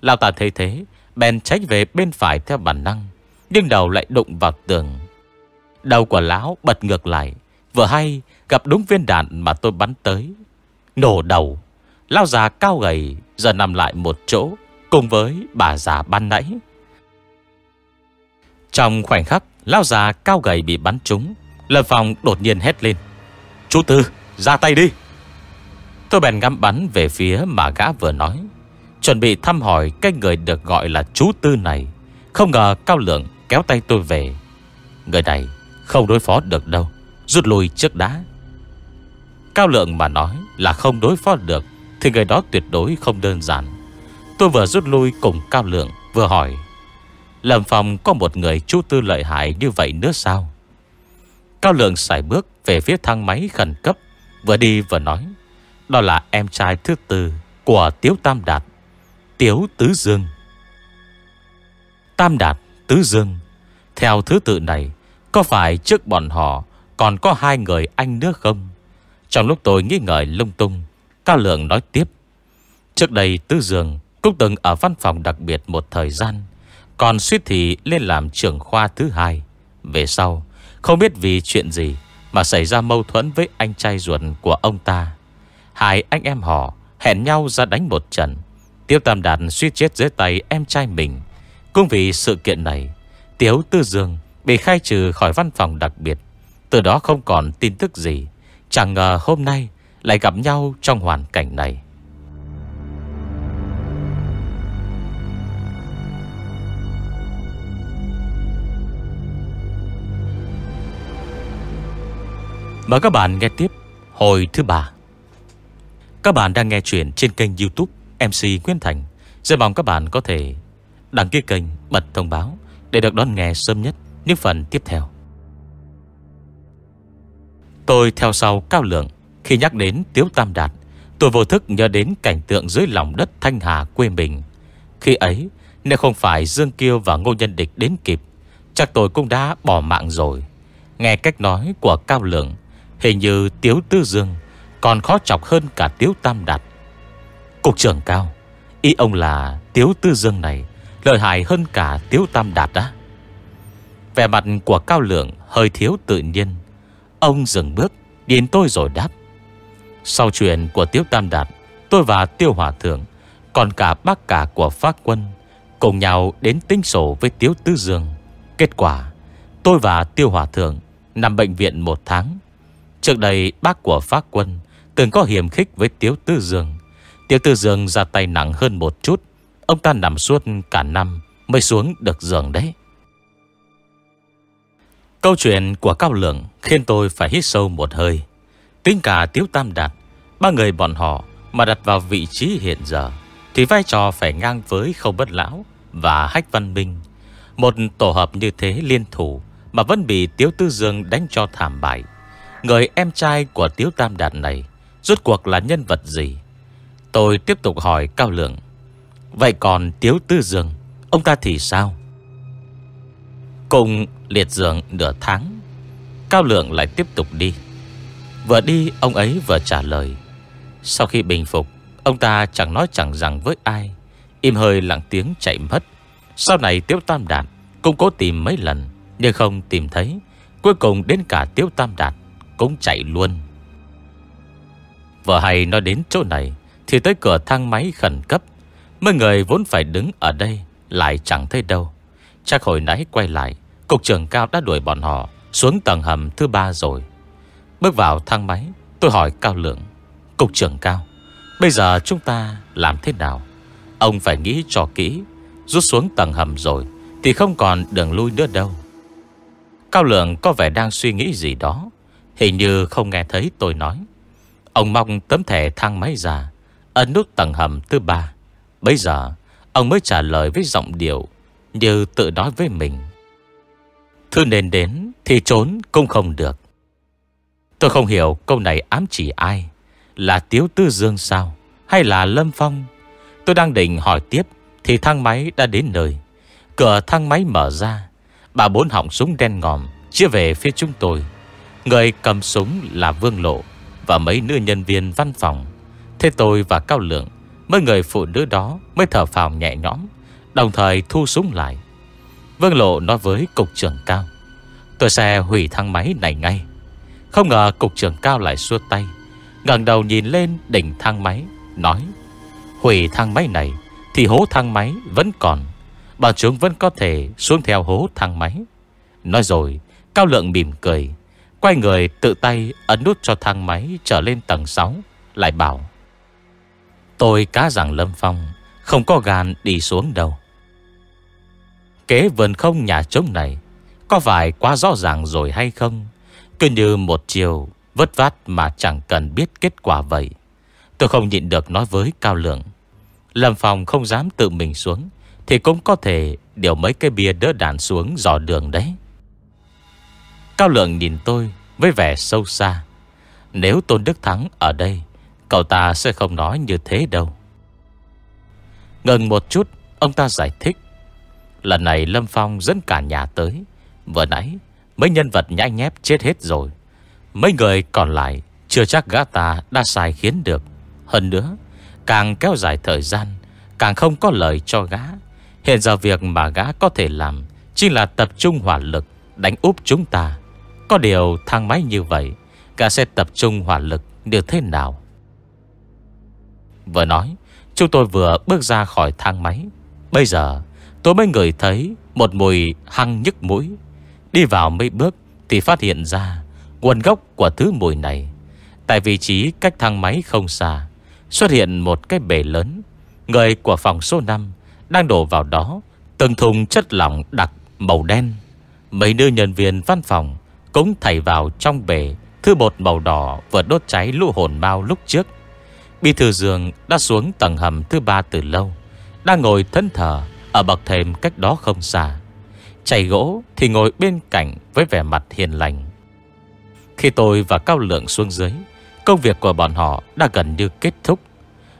Lão ta thấy thế, Bèn tránh về bên phải theo bản năng, Nhưng đầu lại đụng vào tường. Đầu của lão bật ngược lại, Vừa hay gặp đúng viên đạn mà tôi bắn tới. Nổ đầu, Lão già cao gầy Giờ nằm lại một chỗ, Cùng với bà già ban nãy. Trong khoảnh khắc, Lão già cao gầy bị bắn trúng, Lâm Phong đột nhiên hét lên. Chú Tư, ra tay đi. Tôi bèn ngắm bắn về phía mà gã vừa nói, Chuẩn bị thăm hỏi cái người được gọi là chú Tư này. Không ngờ Cao Lượng kéo tay tôi về. Người này không đối phó được đâu, Rút lui trước đá. Cao Lượng mà nói là không đối phó được, Thì người đó tuyệt đối không đơn giản. Tôi vừa rút lui cùng Cao Lượng Vừa hỏi Lâm phòng có một người chú tư lợi hại như vậy nữa sao? Cao Lượng xài bước về phía thang máy khẩn cấp, Vừa đi vừa nói, Đó là em trai thứ tư Của Tiếu Tam Đạt, Tiếu Tứ Dương. Tam Đạt, Tứ Dương, Theo thứ tự này, Có phải trước bọn họ Còn có hai người anh nữa không? Trong lúc tôi nghi ngờ lung tung, Cao Lượng nói tiếp, Trước đây Tứ Dương Cũng từng ở văn phòng đặc biệt một thời gian còn suýt thì lên làm trưởng khoa thứ hai. Về sau, Không biết vì chuyện gì Mà xảy ra mâu thuẫn với anh trai ruột của ông ta. Hai anh em họ Hẹn nhau ra đánh một trận. Tiêu Tam Đạt suýt chết dưới tay em trai mình. Cũng vì sự kiện này, Tiếu Tư Dương bị khai trừ khỏi văn phòng đặc biệt. Từ đó không còn tin tức gì. Chẳng ngờ hôm nay Lại gặp nhau trong hoàn cảnh này. Mời các bạn nghe tiếp Hồi thứ ba. Các bạn đang nghe chuyện trên kênh youtube MC Nguyễn Thành. Rất mong các bạn có thể đăng ký kênh, bật thông báo Để được đón nghe sớm nhất những phần tiếp theo. Tôi theo sau Cao Lượng Khi nhắc đến Tiếu Tam Đạt. Tôi vô thức nhớ đến cảnh tượng dưới lòng đất Thanh Hà quê mình. Khi ấy Nếu không phải Dương Kiêu và Ngô Nhân Địch đến kịp Chắc tôi cũng đã bỏ mạng rồi. Nghe cách nói của Cao Lượng Hình như Tiếu Tư Dương Còn khó chọc hơn cả Tiếu Tam Đạt. Cục trưởng cao, Ý ông là Tiếu Tư Dương này Lợi hại hơn cả Tiếu Tam Đạt á. Vẻ mặt của Cao Lượng hơi thiếu tự nhiên. Ông dừng bước đến tôi rồi đáp. Sau chuyện của Tiếu Tam Đạt, Tôi và Tiêu Hòa Thượng, Còn cả bác cả của pháp quân Cùng nhau đến tinh sổ với Tiếu Tư Dương. Kết quả, Tôi và Tiêu Hòa Thượng Nằm bệnh viện một tháng Trước đây, bác của phát quân Từng có hiểm khích với Tiếu Tư Dương. Tiếu Tư Dương ra tay nặng hơn một chút. Ông ta nằm suốt cả năm Mới xuống được giường đấy. Câu chuyện của Cao Lượng Khiến tôi phải hít sâu một hơi. Tính cả Tiếu Tam Đạt, Ba người bọn họ mà đặt vào vị trí hiện giờ Thì vai trò phải ngang với Khâu Bất Lão Và Hách Văn Minh. Một tổ hợp như thế liên thủ Mà vẫn bị Tiếu Tư Dương đánh cho thảm bại. Người em trai của Tiếu Tam Đạt này Rốt cuộc là nhân vật gì? Tôi tiếp tục hỏi Cao Lượng. Vậy còn Tiếu Tư Dương, Ông ta thì sao? Cùng liệt giường nửa tháng, Cao Lượng lại tiếp tục đi. Vừa đi, ông ấy vừa trả lời. Sau khi bình phục, Ông ta chẳng nói chẳng rằng với ai. Im hơi lặng tiếng chạy mất. Sau này Tiếu Tam Đạt Cũng cố tìm mấy lần, Nhưng không tìm thấy. Cuối cùng đến cả Tiếu Tam Đạt. Cũng chạy luôn. Vừa hay nói đến chỗ này Thì tới cửa thang máy khẩn cấp, Mấy người vốn phải đứng ở đây Lại chẳng thấy đâu. Chắc hồi nãy quay lại, Cục trưởng cao đã đuổi bọn họ Xuống tầng hầm thứ ba rồi. Bước vào thang máy, Tôi hỏi Cao Lượng, Cục trưởng Cao, Bây giờ chúng ta làm thế nào? Ông phải nghĩ cho kỹ, Rút xuống tầng hầm rồi Thì không còn đường lui nữa đâu. Cao Lượng có vẻ đang suy nghĩ gì đó Hình như không nghe thấy tôi nói. Ông mong tấm thẻ thang máy ra, Ấn nút tầng hầm thứ ba. Bây giờ, Ông mới trả lời với giọng điệu Như tự nói với mình. Thứ nên đến Thì trốn cũng không được. Tôi không hiểu câu này ám chỉ ai, Là Tiếu Tư Dương sao, Hay là Lâm Phong? Tôi đang định hỏi tiếp, Thì thang máy đã đến nơi. Cửa thang máy mở ra, Bà bốn họng súng đen ngòm, Chia về phía chúng tôi. Người cầm súng là Vương Lộ Và mấy nữ nhân viên văn phòng. Thế tôi và Cao Lượng, Mấy người phụ nữ đó mới thở phào nhẹ nhõm, Đồng thời thu súng lại. Vương Lộ nói với cục trưởng cao, Tôi sẽ hủy thang máy này ngay. Không ngờ cục trưởng cao lại xua tay, ngẩng đầu nhìn lên đỉnh thang máy, Nói, Hủy thang máy này Thì hố thang máy vẫn còn, Bọn chúng vẫn có thể xuống theo hố thang máy. Nói rồi, Cao lượng mỉm cười Quay người tự tay ấn nút cho thang máy Trở lên tầng 6 Lại bảo, Tôi cá rằng Lâm Phong, Không có gan đi xuống đâu. Kế vườn không nhà trống này, Có phải quá rõ ràng rồi hay không? Cứ như một chiều Vất vát mà chẳng cần biết kết quả vậy. Tôi không nhịn được nói với Cao Lượng, Lâm Phong không dám tự mình xuống, Thì cũng có thể Điều mấy cái bia đỡ đạn xuống dò đường đấy. Cao Lượng nhìn tôi Với vẻ sâu xa. Nếu Tôn Đức Thắng ở đây, Cậu ta sẽ không nói như thế đâu. Ngừng một chút, Ông ta giải thích. Lần này Lâm Phong dẫn cả nhà tới. Vừa nãy, Mấy nhân vật nhãi nhép chết hết rồi. Mấy người còn lại Chưa chắc gã ta đã sai khiến được. Hơn nữa, Càng kéo dài thời gian, Càng không có lời cho gã. Hiện giờ việc mà gã có thể làm Chỉ là tập trung hỏa lực, Đánh úp chúng ta. Có điều thang máy như vậy, cả sẽ tập trung hỏa lực được thế nào? Vừa nói, Chúng tôi vừa bước ra khỏi thang máy. Bây giờ, tôi mới ngửi thấy Một mùi hăng nhức mũi. Đi vào mấy bước Thì phát hiện ra Nguồn gốc của thứ mùi này. Tại vị trí cách thang máy không xa, Xuất hiện một cái bể lớn. Người của phòng số 5 Đang đổ vào đó, Từng thùng chất lỏng đặc màu đen. Mấy nữ nhân viên văn phòng cũng thảy vào trong bể Thứ bột màu đỏ vừa đốt cháy lũ hồn mau lúc trước. Bi thư Dương đã xuống tầng hầm thứ ba từ lâu, Đang ngồi thân thờ Ở bậc thềm cách đó không xa. Chày gỗ thì ngồi bên cạnh Với vẻ mặt hiền lành. Khi tôi và Cao Lượng xuống dưới, Công việc của bọn họ đã gần như kết thúc.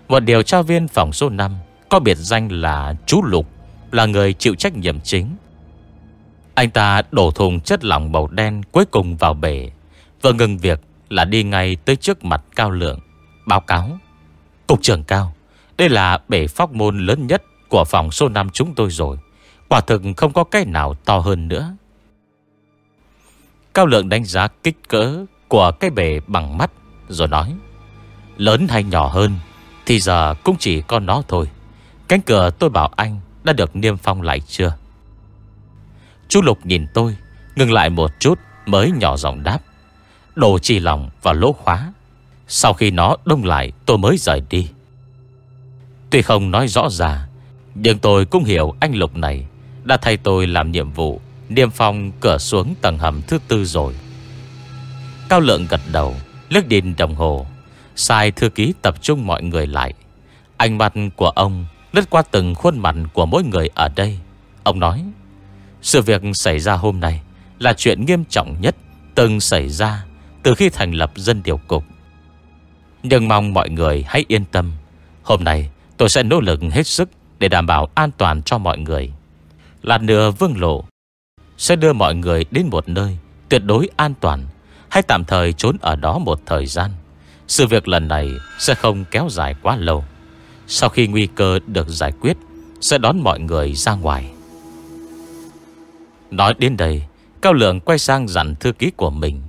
Một điều tra viên phòng số 5 Có biệt danh là chú Lục, Là người chịu trách nhiệm chính. Anh ta đổ thùng chất lỏng màu đen Cuối cùng vào bể. Vừa ngừng việc là đi ngay tới trước mặt Cao Lượng. Báo cáo. Cục trưởng cao, Đây là bể phóc môn lớn nhất Của phòng số 5 chúng tôi rồi. Quả thực không có cái nào to hơn nữa. Cao lượng đánh giá kích cỡ Của cái bể bằng mắt, Rồi nói, Lớn hay nhỏ hơn Thì giờ cũng chỉ có nó thôi. Cánh cửa tôi bảo anh Đã được niêm phong lại chưa? Chú Lục nhìn tôi, Ngừng lại một chút mới nhỏ giọng đáp. Đồ chỉ lòng và lỗ khóa, Sau khi nó đông lại, tôi mới rời đi. Tuy không nói rõ ràng Nhưng tôi cũng hiểu anh Lục này Đã thay tôi làm nhiệm vụ Niêm phong cửa xuống tầng hầm thứ tư rồi. Cao lượng gật đầu Lước nhìn đồng hồ, Sai thư ký tập trung mọi người lại. Ánh mặt của ông Lướt qua từng khuôn mặt của mỗi người ở đây. Ông nói sự việc xảy ra hôm nay Là chuyện nghiêm trọng nhất Từng xảy ra Từ khi thành lập dân điều cục. Nhưng mong mọi người hãy yên tâm, Hôm nay tôi sẽ nỗ lực hết sức Để đảm bảo an toàn cho mọi người. Là nửa vương lộ Sẽ đưa mọi người đến một nơi Tuyệt đối an toàn Hay tạm thời trốn ở đó một thời gian. Sự việc lần này sẽ không kéo dài quá lâu. Sau khi nguy cơ được giải quyết, Sẽ đón mọi người ra ngoài. Nói đến đây, Cao Lượng quay sang dặn thư ký của mình.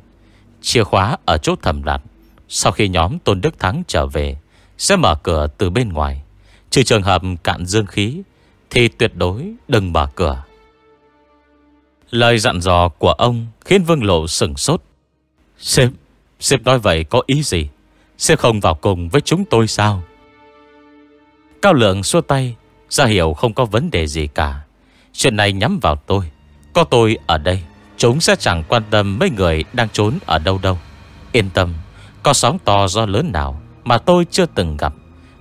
Chìa khóa ở chỗ thầm đặt. Sau khi nhóm Tôn Đức Thắng trở về, Sẽ mở cửa từ bên ngoài. Trừ trường hợp cạn dương khí, Thì tuyệt đối đừng mở cửa. Lời dặn dò của ông Khiến Vương Lộ sừng sốt. Sếp Sếp nói vậy có ý gì? Sếp không vào cùng với chúng tôi sao? Cao Lượng xua tay, ra hiểu không có vấn đề gì cả. Chuyện này nhắm vào tôi. Có tôi ở đây, Chúng sẽ chẳng quan tâm mấy người đang trốn ở đâu đâu. Yên tâm, Có sóng to do lớn nào Mà tôi chưa từng gặp.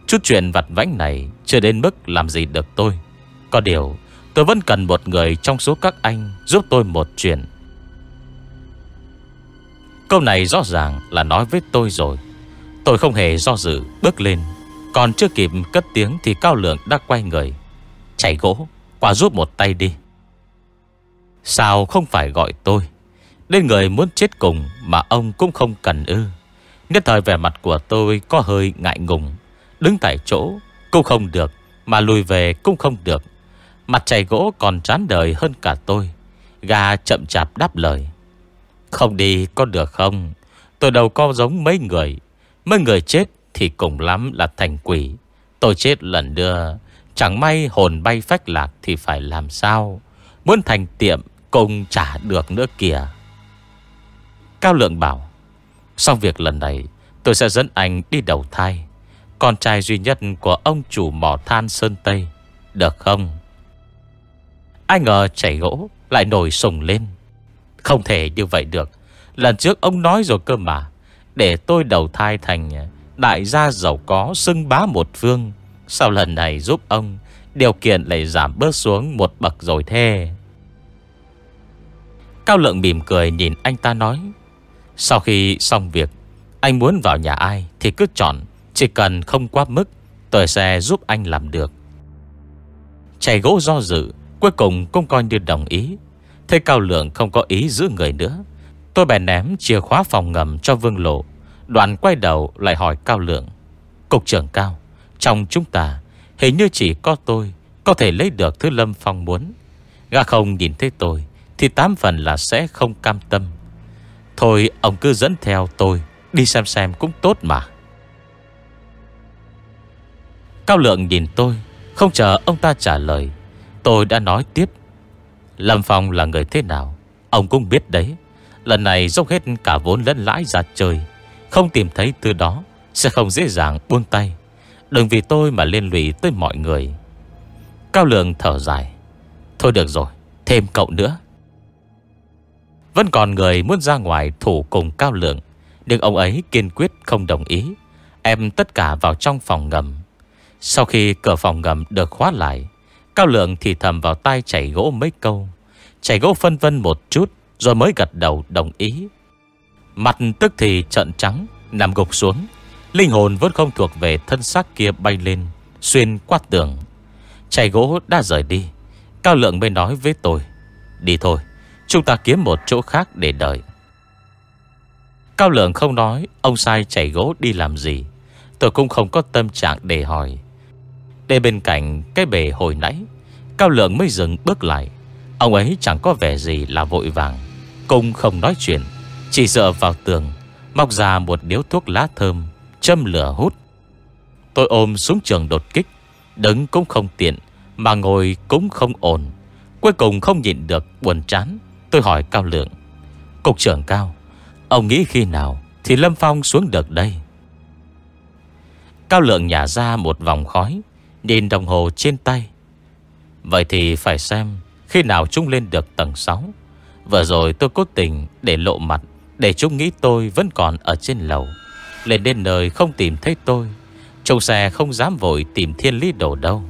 Chút chuyện vặt vãnh này Chưa đến mức làm gì được tôi. Có điều, tôi vẫn cần một người Trong số các anh giúp tôi một chuyện. Câu này rõ ràng là nói với tôi rồi. Tôi không hề do dự Bước lên, Còn chưa kịp cất tiếng Thì Cao Lượng đã quay người. Chạy gỗ, Qua giúp một tay đi. Sao không phải gọi tôi? Đến người muốn chết cùng Mà ông cũng không cần ư. Nhất thời vẻ mặt của tôi có hơi ngại ngùng. Đứng tại chỗ, cũng không được, Mà lùi về cũng không được. Mặt chày gỗ còn chán đời hơn cả tôi. Gà chậm chạp đáp lời. Không đi có được không? Tôi đâu có giống mấy người. Mấy người chết thì cùng lắm là thành quỷ. Tôi chết lần đưa Chẳng may hồn bay phách lạc Thì phải làm sao? Muốn thành tiệm công trả được nữa kìa. Cao Lượng bảo, Xong việc lần này, Tôi sẽ dẫn anh đi đầu thai. Con trai duy nhất của ông chủ mỏ than Sơn Tây, Được không? Ai ngờ chảy gỗ Lại nổi sùng lên. Không thể như vậy được. Lần trước ông nói rồi cơ mà. Để tôi đầu thai thành Đại gia giàu có xưng bá một phương Sau lần này giúp ông, Điều kiện lại giảm bớt xuống một bậc rồi thế? Cao Lượng mỉm cười nhìn anh ta nói, Sau khi xong việc, Anh muốn vào nhà ai thì cứ chọn, Chỉ cần không quá mức, Tôi sẽ giúp anh làm được. Chảy gỗ do dự, Cuối cùng cũng coi như đồng ý. Thế Cao Lượng không có ý giữ người nữa. Tôi bèn ném chìa khóa phòng ngầm cho Vương Lộ. Đoạn quay đầu lại hỏi Cao Lượng, Cục trưởng Cao, Trong chúng ta, Hình như chỉ có tôi Có thể lấy được thứ Lâm Phong muốn. Gà không nhìn thấy tôi thì tám phần là sẽ không cam tâm. Thôi, ông cứ dẫn theo tôi, Đi xem xem cũng tốt mà. Cao Lượng nhìn tôi, Không chờ ông ta trả lời, Tôi đã nói tiếp. Lâm Phong là người thế nào? Ông cũng biết đấy. Lần này dốc hết cả vốn lẫn lãi ra chơi Không tìm thấy từ đó, Sẽ không dễ dàng buông tay. Đừng vì tôi mà liên lụy tới mọi người. Cao Lượng thở dài. Thôi được rồi, Thêm cậu nữa vẫn còn người muốn ra ngoài thủ cùng cao lượng. Nhưng ông ấy kiên quyết không đồng ý. Em tất cả vào trong phòng ngầm. Sau khi cửa phòng ngầm được khóa lại, Cao lượng thì thầm vào tay chảy gỗ mấy câu. Chảy gỗ phân vân một chút, Rồi mới gật đầu đồng ý. Mặt tức thì trận trắng, Nằm gục xuống. Linh hồn vẫn không thuộc về thân xác kia bay lên, Xuyên qua tường. Chảy gỗ đã rời đi. Cao lượng mới nói với tôi, Đi thôi. Chúng ta kiếm một chỗ khác để đợi. Cao lượng không nói, Ông sai chảy gỗ đi làm gì. Tôi cũng không có tâm trạng để hỏi. Để bên cạnh cái bể hồi nãy, Cao lượng mới dừng bước lại. Ông ấy chẳng có vẻ gì là vội vàng. Cũng không nói chuyện, Chỉ dựa vào tường, Móc ra một điếu thuốc lá thơm, Châm lửa hút. Tôi ôm xuống trường đột kích, Đứng cũng không tiện, Mà ngồi cũng không ổn. Cuối cùng không nhịn được, buồn chán. Tôi hỏi Cao Lượng. Cục trưởng Cao, Ông nghĩ khi nào thì Lâm Phong xuống được đây? Cao Lượng nhả ra một vòng khói, Nhìn đồng hồ trên tay. Vậy thì phải xem Khi nào chúng lên được tầng 6 Vừa rồi tôi cố tình để lộ mặt Để chúng nghĩ tôi vẫn còn ở trên lầu. Lên đến nơi không tìm thấy tôi trông xe không dám vội tìm thiên lý đồ đâu.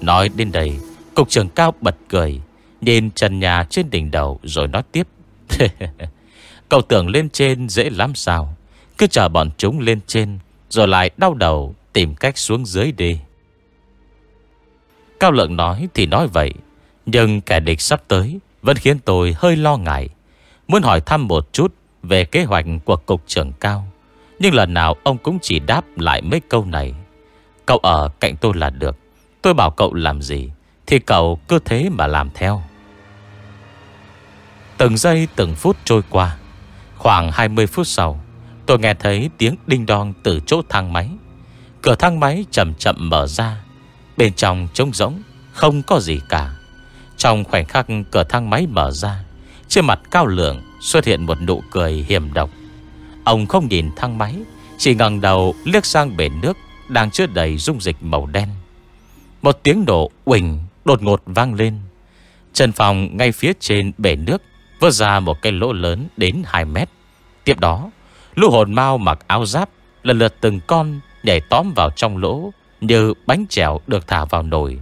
Nói đến đây, Cục trưởng cao bật cười. Nhìn trần nhà trên đỉnh đầu Rồi nói tiếp. Cậu tưởng lên trên dễ lắm sao? Cứ chờ bọn chúng lên trên, Rồi lại đau đầu Tìm cách xuống dưới đi. Cao lượng nói thì nói vậy, Nhưng kẻ địch sắp tới Vẫn khiến tôi hơi lo ngại. Muốn hỏi thăm một chút Về kế hoạch của cục trưởng cao, Nhưng lần nào ông cũng chỉ đáp lại mấy câu này. Cậu ở cạnh tôi là được, Tôi bảo cậu làm gì Thì cậu cứ thế mà làm theo. Từng giây từng phút trôi qua. Khoảng 20 phút sau, Tôi nghe thấy tiếng đinh đong từ chỗ thang máy. Cửa thang máy chậm chậm mở ra, Bên trong trống rỗng, Không có gì cả. Trong khoảnh khắc cửa thang máy mở ra, Trên mặt cao lượng xuất hiện một nụ cười hiểm độc. Ông không nhìn thang máy, Chỉ ngẩng đầu liếc sang bể nước Đang chứa đầy dung dịch màu đen. Một tiếng nổ quỳnh đột ngột vang lên. Trần phòng ngay phía trên bể nước Vỡ ra một cái lỗ lớn đến 2 mét. Tiếp đó, Lũ hồn mau mặc áo giáp Lần lượt từng con nhảy tóm vào trong lỗ Như bánh chèo được thả vào nồi.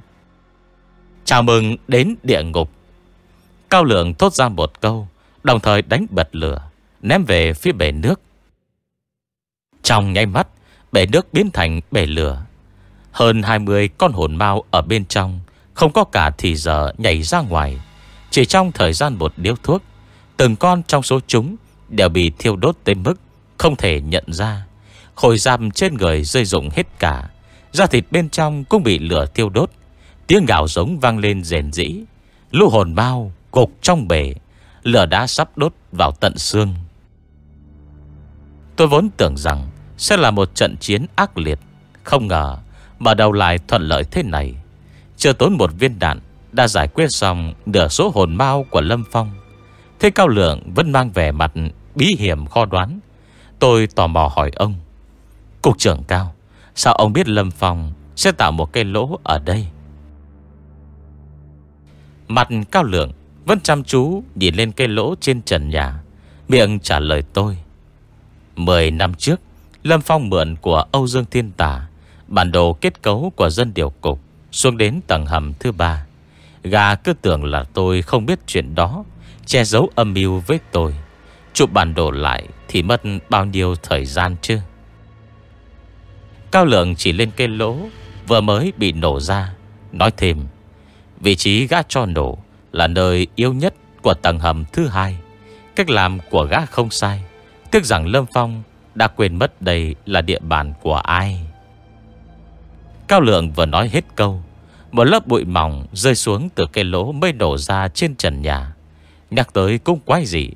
Chào mừng đến địa ngục. Cao lượng thốt ra một câu, Đồng thời đánh bật lửa, Ném về phía bể nước. Trong nháy mắt, Bể nước biến thành bể lửa. Hơn 20 con hồn mau ở bên trong, Không có cả thì giờ nhảy ra ngoài. Chỉ trong thời gian một điếu thuốc Từng con trong số chúng Đều bị thiêu đốt tới mức Không thể nhận ra. Khối giam trên người rơi rụng hết cả. Da thịt bên trong cũng bị lửa thiêu đốt. Tiếng gạo giống vang lên rền rĩ. Lũ hồn bao cục trong bể. Lửa đã sắp đốt vào tận xương. Tôi vốn tưởng rằng Sẽ là một trận chiến ác liệt. Không ngờ mà đầu lại thuận lợi thế này. Chưa tốn một viên đạn Đã giải quyết xong nửa số hồn mau của Lâm Phong. Thế Cao Lượng vẫn mang vẻ mặt bí hiểm khó đoán. Tôi tò mò hỏi ông, Cục trưởng Cao, Sao ông biết Lâm Phong Sẽ tạo một cái lỗ ở đây? Mặt Cao Lượng Vẫn chăm chú nhìn lên cây lỗ trên trần nhà, Miệng trả lời tôi, Mười năm trước, Lâm Phong mượn của Âu Dương Thiên Tả Bản đồ kết cấu của dân điều cục Xuống đến tầng hầm thứ ba. Gà cứ tưởng là tôi không biết chuyện đó Che giấu âm mưu với tôi. Chụp bản đồ lại Thì mất bao nhiêu thời gian chứ? Cao lượng chỉ lên cây lỗ, Vừa mới bị nổ ra, Nói thêm, Vị trí gã cho nổ Là nơi yếu nhất của tầng hầm thứ hai. Cách làm của gã không sai Tiếc rằng Lâm Phong Đã quên mất đây là địa bàn của ai. Cao lượng vừa nói hết câu, Một lớp bụi mỏng rơi xuống từ cây lỗ mới nổ ra trên trần nhà. Nhắc tới cũng quái gì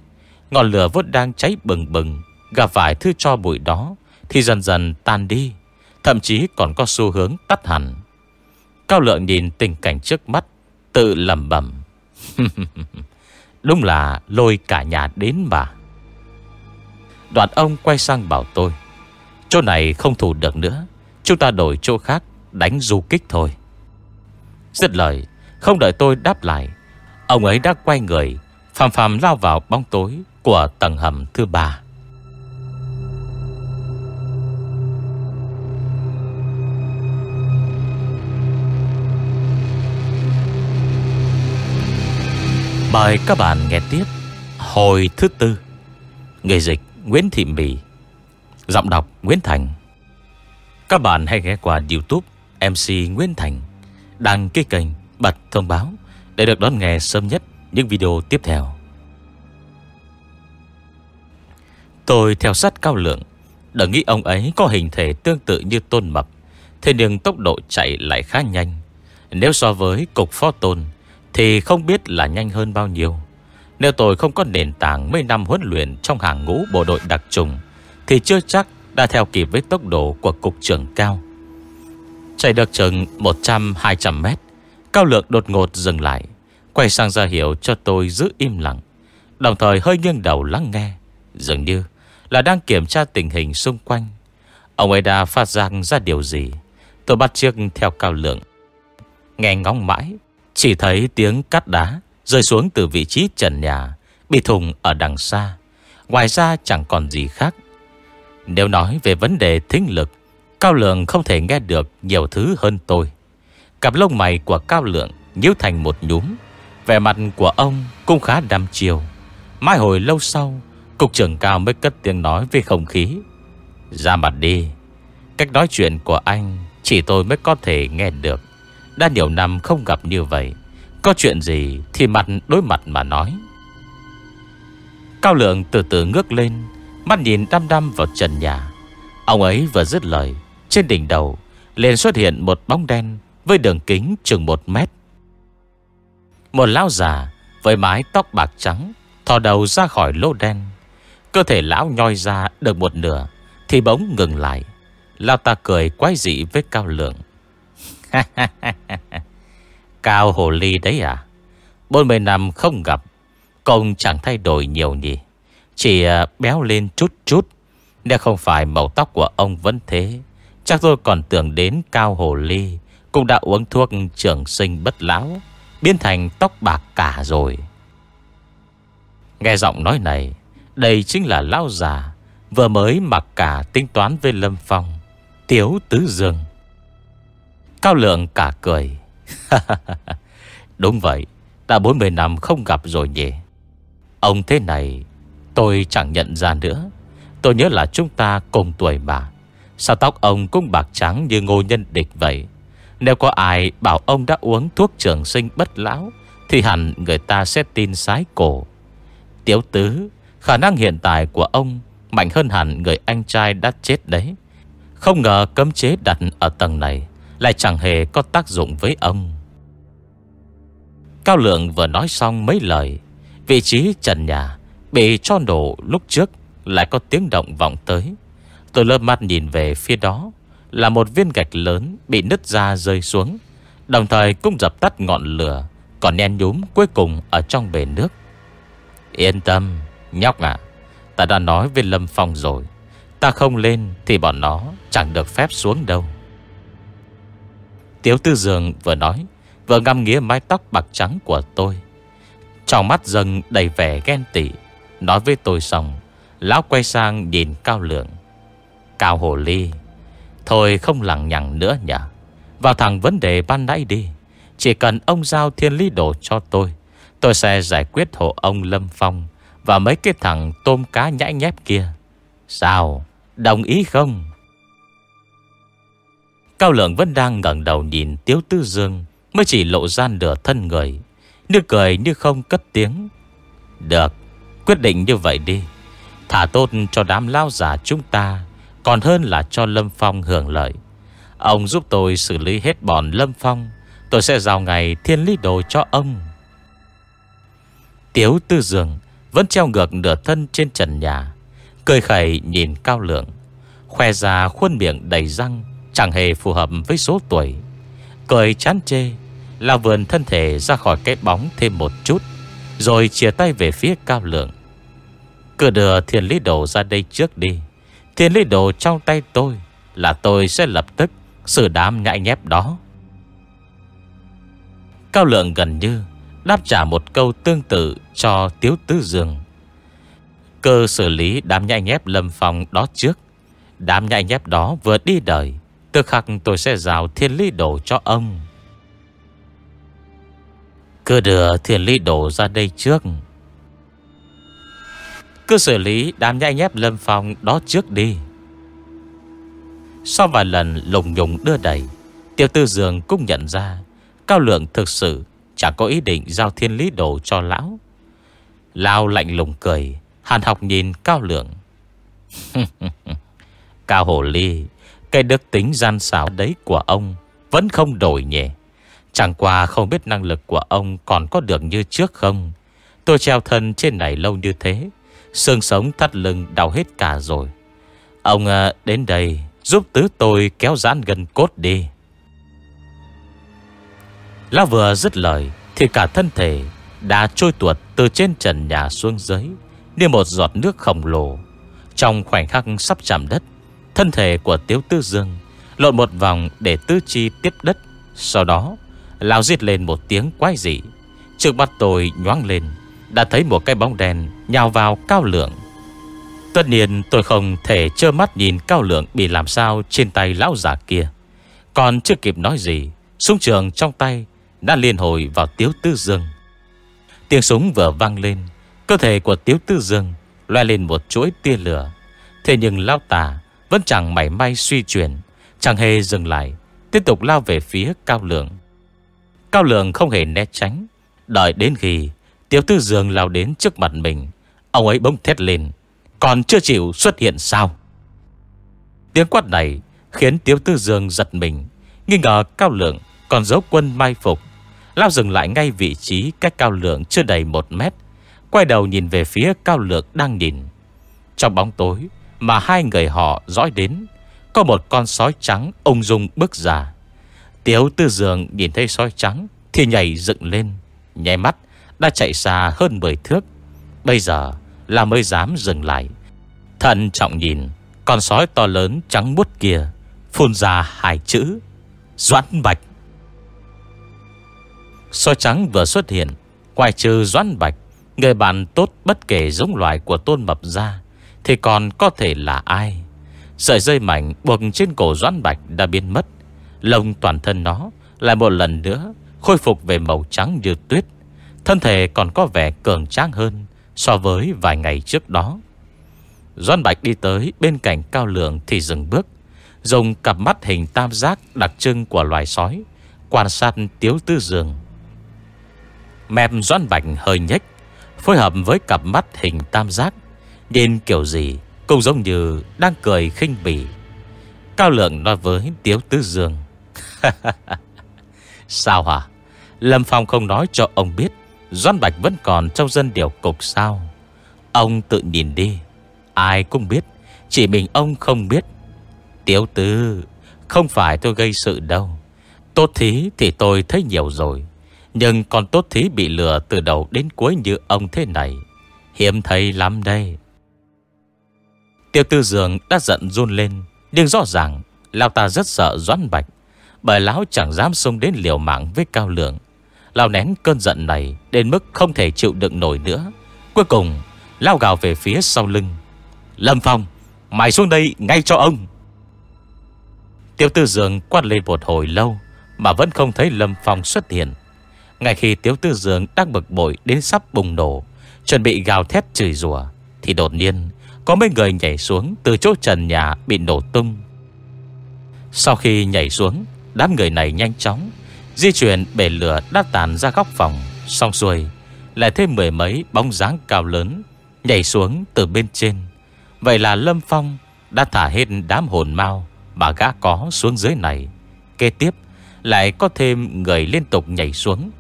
Ngọn lửa vốt đang cháy bừng bừng. Gặp phải thứ cho bụi đó Thì dần dần tan đi, Thậm chí còn có xu hướng tắt hẳn. Cao lượng nhìn tình cảnh trước mắt, Tự lầm bẩm. Đúng là lôi cả nhà đến mà. Đoạn ông quay sang bảo tôi, Chỗ này không thủ được nữa, Chúng ta đổi chỗ khác, Đánh du kích thôi. Dứt lời, Không đợi tôi đáp lại, Ông ấy đã quay người Phạm Phạm lao vào bóng tối Của tầng hầm thứ ba. Mời các bạn nghe tiếp Hồi thứ tư. Người dịch Nguyễn Thị Mỹ, Giọng đọc Nguyễn Thành. Các bạn hãy ghé qua Youtube MC Nguyễn Thành Đăng ký kênh Bật thông báo Để được đón nghe sớm nhất những video tiếp theo. Tôi theo sát cao lượng, Đã nghĩ ông ấy có hình thể tương tự như tôn mập, Thế nhưng tốc độ chạy lại khá nhanh. Nếu so với cục phó tôn, Thì không biết là nhanh hơn bao nhiêu. Nếu tôi không có nền tảng mấy năm huấn luyện Trong hàng ngũ bộ đội đặc trùng, Thì chưa chắc đã theo kịp với tốc độ của cục trưởng cao. Chạy được chừng 100-200 mét, Cao lượng đột ngột dừng lại. Quay sang ra hiệu cho tôi giữ im lặng. Đồng thời hơi nghiêng đầu lắng nghe, Dường như là đang kiểm tra tình hình xung quanh. Ông ấy đã phát ra ra điều gì? Tôi bắt chiếc theo cao lượng, Nghe ngóng mãi, Chỉ thấy tiếng cắt đá Rơi xuống từ vị trí trần nhà, Bị thùng ở đằng xa. Ngoài ra chẳng còn gì khác. Nếu nói về vấn đề thính lực, Cao lượng không thể nghe được nhiều thứ hơn tôi. Cặp lông mày của Cao lượng nhíu thành một nhúm. Vẻ mặt của ông cũng khá đăm chiều. Mai hồi lâu sau, Cục trưởng Cao mới cất tiếng nói với không khí. Ra mặt đi. Cách nói chuyện của anh Chỉ tôi mới có thể nghe được. Đã nhiều năm không gặp như vậy, Có chuyện gì thì mặt đối mặt mà nói. Cao lượng từ từ ngước lên, Mắt nhìn đăm đăm vào trần nhà. Ông ấy vừa dứt lời, Trên đỉnh đầu liền xuất hiện một bóng đen Với đường kính chừng một mét. Một lão già Với mái tóc bạc trắng Thò đầu ra khỏi lô đen. Cơ thể lão nhoi ra được một nửa Thì bỗng ngừng lại. Lão ta cười quái dị với Cao Lượng. Cao Hồ Ly đấy à? 40 năm không gặp Công chẳng thay đổi nhiều nhỉ. Chỉ à, béo lên chút chút. Nếu không phải màu tóc của ông vẫn thế, Chắc tôi còn tưởng đến Cao Hồ Ly Cũng đã uống thuốc trường sinh bất lão. Biến thành tóc bạc cả rồi. Nghe giọng nói này, Đây chính là lão già, Vừa mới mặc cả tính toán với Lâm Phong, Tiếu Tứ Dương. Cao Lượng cả cười. Đúng vậy, Đã 40 năm không gặp rồi nhỉ? Ông thế này, Tôi chẳng nhận ra nữa. Tôi nhớ là chúng ta cùng tuổi mà Sao tóc ông cũng bạc trắng như ngô nhân địch vậy? Nếu có ai bảo ông đã uống thuốc trường sinh bất lão, Thì hẳn người ta sẽ tin sái cổ. Tiếu tứ, Khả năng hiện tại của ông Mạnh hơn hẳn người anh trai đã chết đấy. Không ngờ cấm chế đặt ở tầng này Lại chẳng hề có tác dụng với ông. Cao Lượng vừa nói xong mấy lời, Vị trí trần nhà Bị cho nổ lúc trước Lại có tiếng động vọng tới. Tôi lơ mắt nhìn về phía đó là một viên gạch lớn bị nứt ra rơi xuống, Đồng thời cũng dập tắt ngọn lửa, Còn nhen nhúm cuối cùng Ở trong bể nước. Yên tâm, Nhóc à Ta đã nói với Lâm Phong rồi, Ta không lên thì bọn nó Chẳng được phép xuống đâu. Tiếu Tư Dường vừa nói, Vừa ngắm nghĩa mái tóc bạc trắng của tôi. Trong mắt dần đầy vẻ ghen tị, Nói với tôi xong, Lão quay sang nhìn Cao Lượng. Cao Hồ Ly Thôi không lằng nhằng nữa nhỉ. Vào thẳng vấn đề ban nãy đi. Chỉ cần ông giao thiên lý đồ cho tôi Tôi sẽ giải quyết hộ ông Lâm Phong Và mấy cái thằng tôm cá nhãi nhép kia. Sao? Đồng ý không? Cao Lượng vẫn đang ngẩng đầu nhìn Tiếu Tư Dương, Mới chỉ lộ ra nửa thân người, Như cười như không cất tiếng. Được, Quyết định như vậy đi. Thả tốt cho đám lao giả chúng ta còn hơn là cho Lâm Phong hưởng lợi. Ông giúp tôi xử lý hết bọn Lâm Phong. Tôi sẽ giao ngày thiên lý đồ cho ông. Tiếu tư dường Vẫn treo ngược nửa thân trên trần nhà, Cười khẩy nhìn cao lượng, Khoe ra khuôn miệng đầy răng, Chẳng hề phù hợp với số tuổi. Cười chán chê Là vườn thân thể ra khỏi cái bóng thêm một chút, Rồi chia tay về phía cao lượng. Cứ đưa thiên lý đồ ra đây trước đi. Thiên lý đồ trong tay tôi Là tôi sẽ lập tức Xử đám nhãi nhép đó. Cao lượng gần như Đáp trả một câu tương tự Cho Tiếu Tứ Dương. Cơ xử lý đám nhãi nhép lâm phòng đó trước. Đám nhãi nhép đó vừa đi đời, Tức khắc tôi sẽ rào thiên lý đồ cho ông. Cứ đưa thiên lý đồ ra đây trước. Cứ xử lý, đám nhai nhép lâm phong đó trước đi. Sau vài lần lùng nhùng đưa đẩy Tiêu tư dường cũng nhận ra Cao lượng thực sự Chẳng có ý định giao thiên lý đồ cho lão. Lao lạnh lùng cười, Hàn học nhìn cao lượng. Cao hồ ly, Cái đức tính gian xảo đấy của ông Vẫn không đổi nhẹ Chẳng qua không biết năng lực của ông Còn có được như trước không? Tôi treo thân trên này lâu như thế Xương sống thắt lưng đau hết cả rồi. Ông à, đến đây, Giúp tứ tôi kéo giãn gần cốt đi. Lão vừa dứt lời, Thì cả thân thể đã trôi tuột từ trên trần nhà xuống dưới, Như một giọt nước khổng lồ. Trong khoảnh khắc sắp chạm đất, Thân thể của Tiếu Tư Dương Lộn một vòng để tư chi tiếp đất. Sau đó Lão giết lên một tiếng quái dị. Trước mắt tôi nhoáng lên, Đã thấy một cái bóng đèn nhào vào cao lượng Tất nhiên tôi không thể trơ mắt nhìn cao lượng bị làm sao trên tay lão giả kia. Còn chưa kịp nói gì, súng trường trong tay đã liên hồi vào Tiếu Tư Dương. Tiếng súng vừa vang lên, cơ thể của Tiếu Tư Dương loe lên một chuỗi tia lửa. Thế nhưng lão tà vẫn chẳng mảy may suy chuyển, chẳng hề dừng lại, tiếp tục lao về phía cao lượng. Cao lượng không hề né tránh, đợi đến khi Tiếu Tư Dương lao đến trước mặt mình, ông ấy bỗng thét lên. Còn chưa chịu xuất hiện sao? Tiếng quát này Khiến Tiếu Tư Dương giật mình. Nghi ngờ Cao Lượng còn giấu quân mai phục. Lao dừng lại ngay vị trí Cách Cao Lượng chưa đầy một mét. Quay đầu nhìn về phía Cao Lượng đang nhìn. Trong bóng tối Mà hai người họ dõi đến, Có một con sói trắng ung dung bước ra. Tiếu Tư Dương nhìn thấy sói trắng Thì nhảy dựng lên, Nhảy mắt, đã chạy xa hơn 10 thước. Bây giờ là mới dám dừng lại. Thận trọng nhìn, Con sói to lớn trắng bút kia, Phun ra hai chữ, Doãn Bạch. Sói trắng vừa xuất hiện Ngoài trừ Doãn Bạch, Người bạn tốt bất kể giống loài của tôn mập ra Thì còn có thể là ai? Sợi dây mảnh buộc trên cổ Doãn Bạch đã biến mất, Lông toàn thân nó Lại một lần nữa Khôi phục về màu trắng như tuyết, Thân thể còn có vẻ cường tráng hơn So với vài ngày trước đó. Doan Bạch đi tới bên cạnh cao lượng thì dừng bước, Dùng cặp mắt hình tam giác đặc trưng của loài sói Quan sát tiếu tư dường Mẹp Doan Bạch hơi nhếch, Phối hợp với cặp mắt hình tam giác nên kiểu gì Cũng giống như đang cười khinh bỉ. Cao lượng nói với Tiếu Tư Dương. Sao hả? Lâm Phong không nói cho ông biết. Doan Bạch vẫn còn trong dân điều cục sao? Ông tự nhìn đi, Ai cũng biết, Chỉ mình ông không biết. Tiếu tư Không phải tôi gây sự đâu. Tốt thí thì tôi thấy nhiều rồi, Nhưng còn tốt thí bị lừa từ đầu đến cuối như ông thế này. Hiếm thấy lắm đây. Tiêu tư dường đã giận run lên, Nhưng rõ ràng, Lão ta rất sợ Doãn Bạch, Bởi lão chẳng dám xông đến liều mạng với cao lượng. Lao nén cơn giận này Đến mức không thể chịu đựng nổi nữa. Cuối cùng, Lao gào về phía sau lưng. Lâm Phong, Mày xuống đây ngay cho ông. Tiêu Tư Dương quát lên một hồi lâu Mà vẫn không thấy Lâm Phong xuất hiện. Ngay khi Tiêu Tư Dương đang bực bội Đến sắp bùng nổ, Chuẩn bị gào thét chửi rủa, Thì đột nhiên Có mấy người nhảy xuống từ chỗ trần nhà bị nổ tung. Sau khi nhảy xuống, Đám người này nhanh chóng Di chuyển bể lửa đã tàn ra góc phòng, Xong xuôi, Lại thêm mười mấy bóng dáng cao lớn Nhảy xuống từ bên trên. Vậy là Lâm Phong Đã thả hết đám hồn mau Mà gã có xuống dưới này. Kế tiếp, lại có thêm người liên tục nhảy xuống.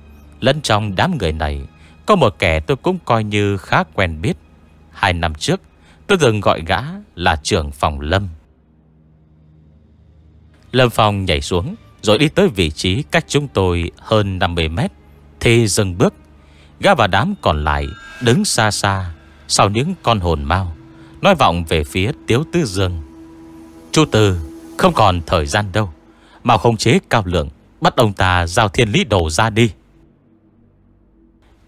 Lẫn trong đám người này, Có một kẻ tôi cũng coi như khá quen biết. Hai năm trước, Tôi từng gọi gã là trưởng phòng Lâm. Lâm Phong nhảy xuống rồi đi tới vị trí cách chúng tôi hơn 50 mét, Thì dừng bước. Gã và đám còn lại đứng xa xa Sau những con hồn mau, Nói vọng về phía Tiếu Tư Dương. Chú Tư, Không còn thời gian đâu, Mà không chế cao lượng, Bắt ông ta giao thiên lý đồ ra đi.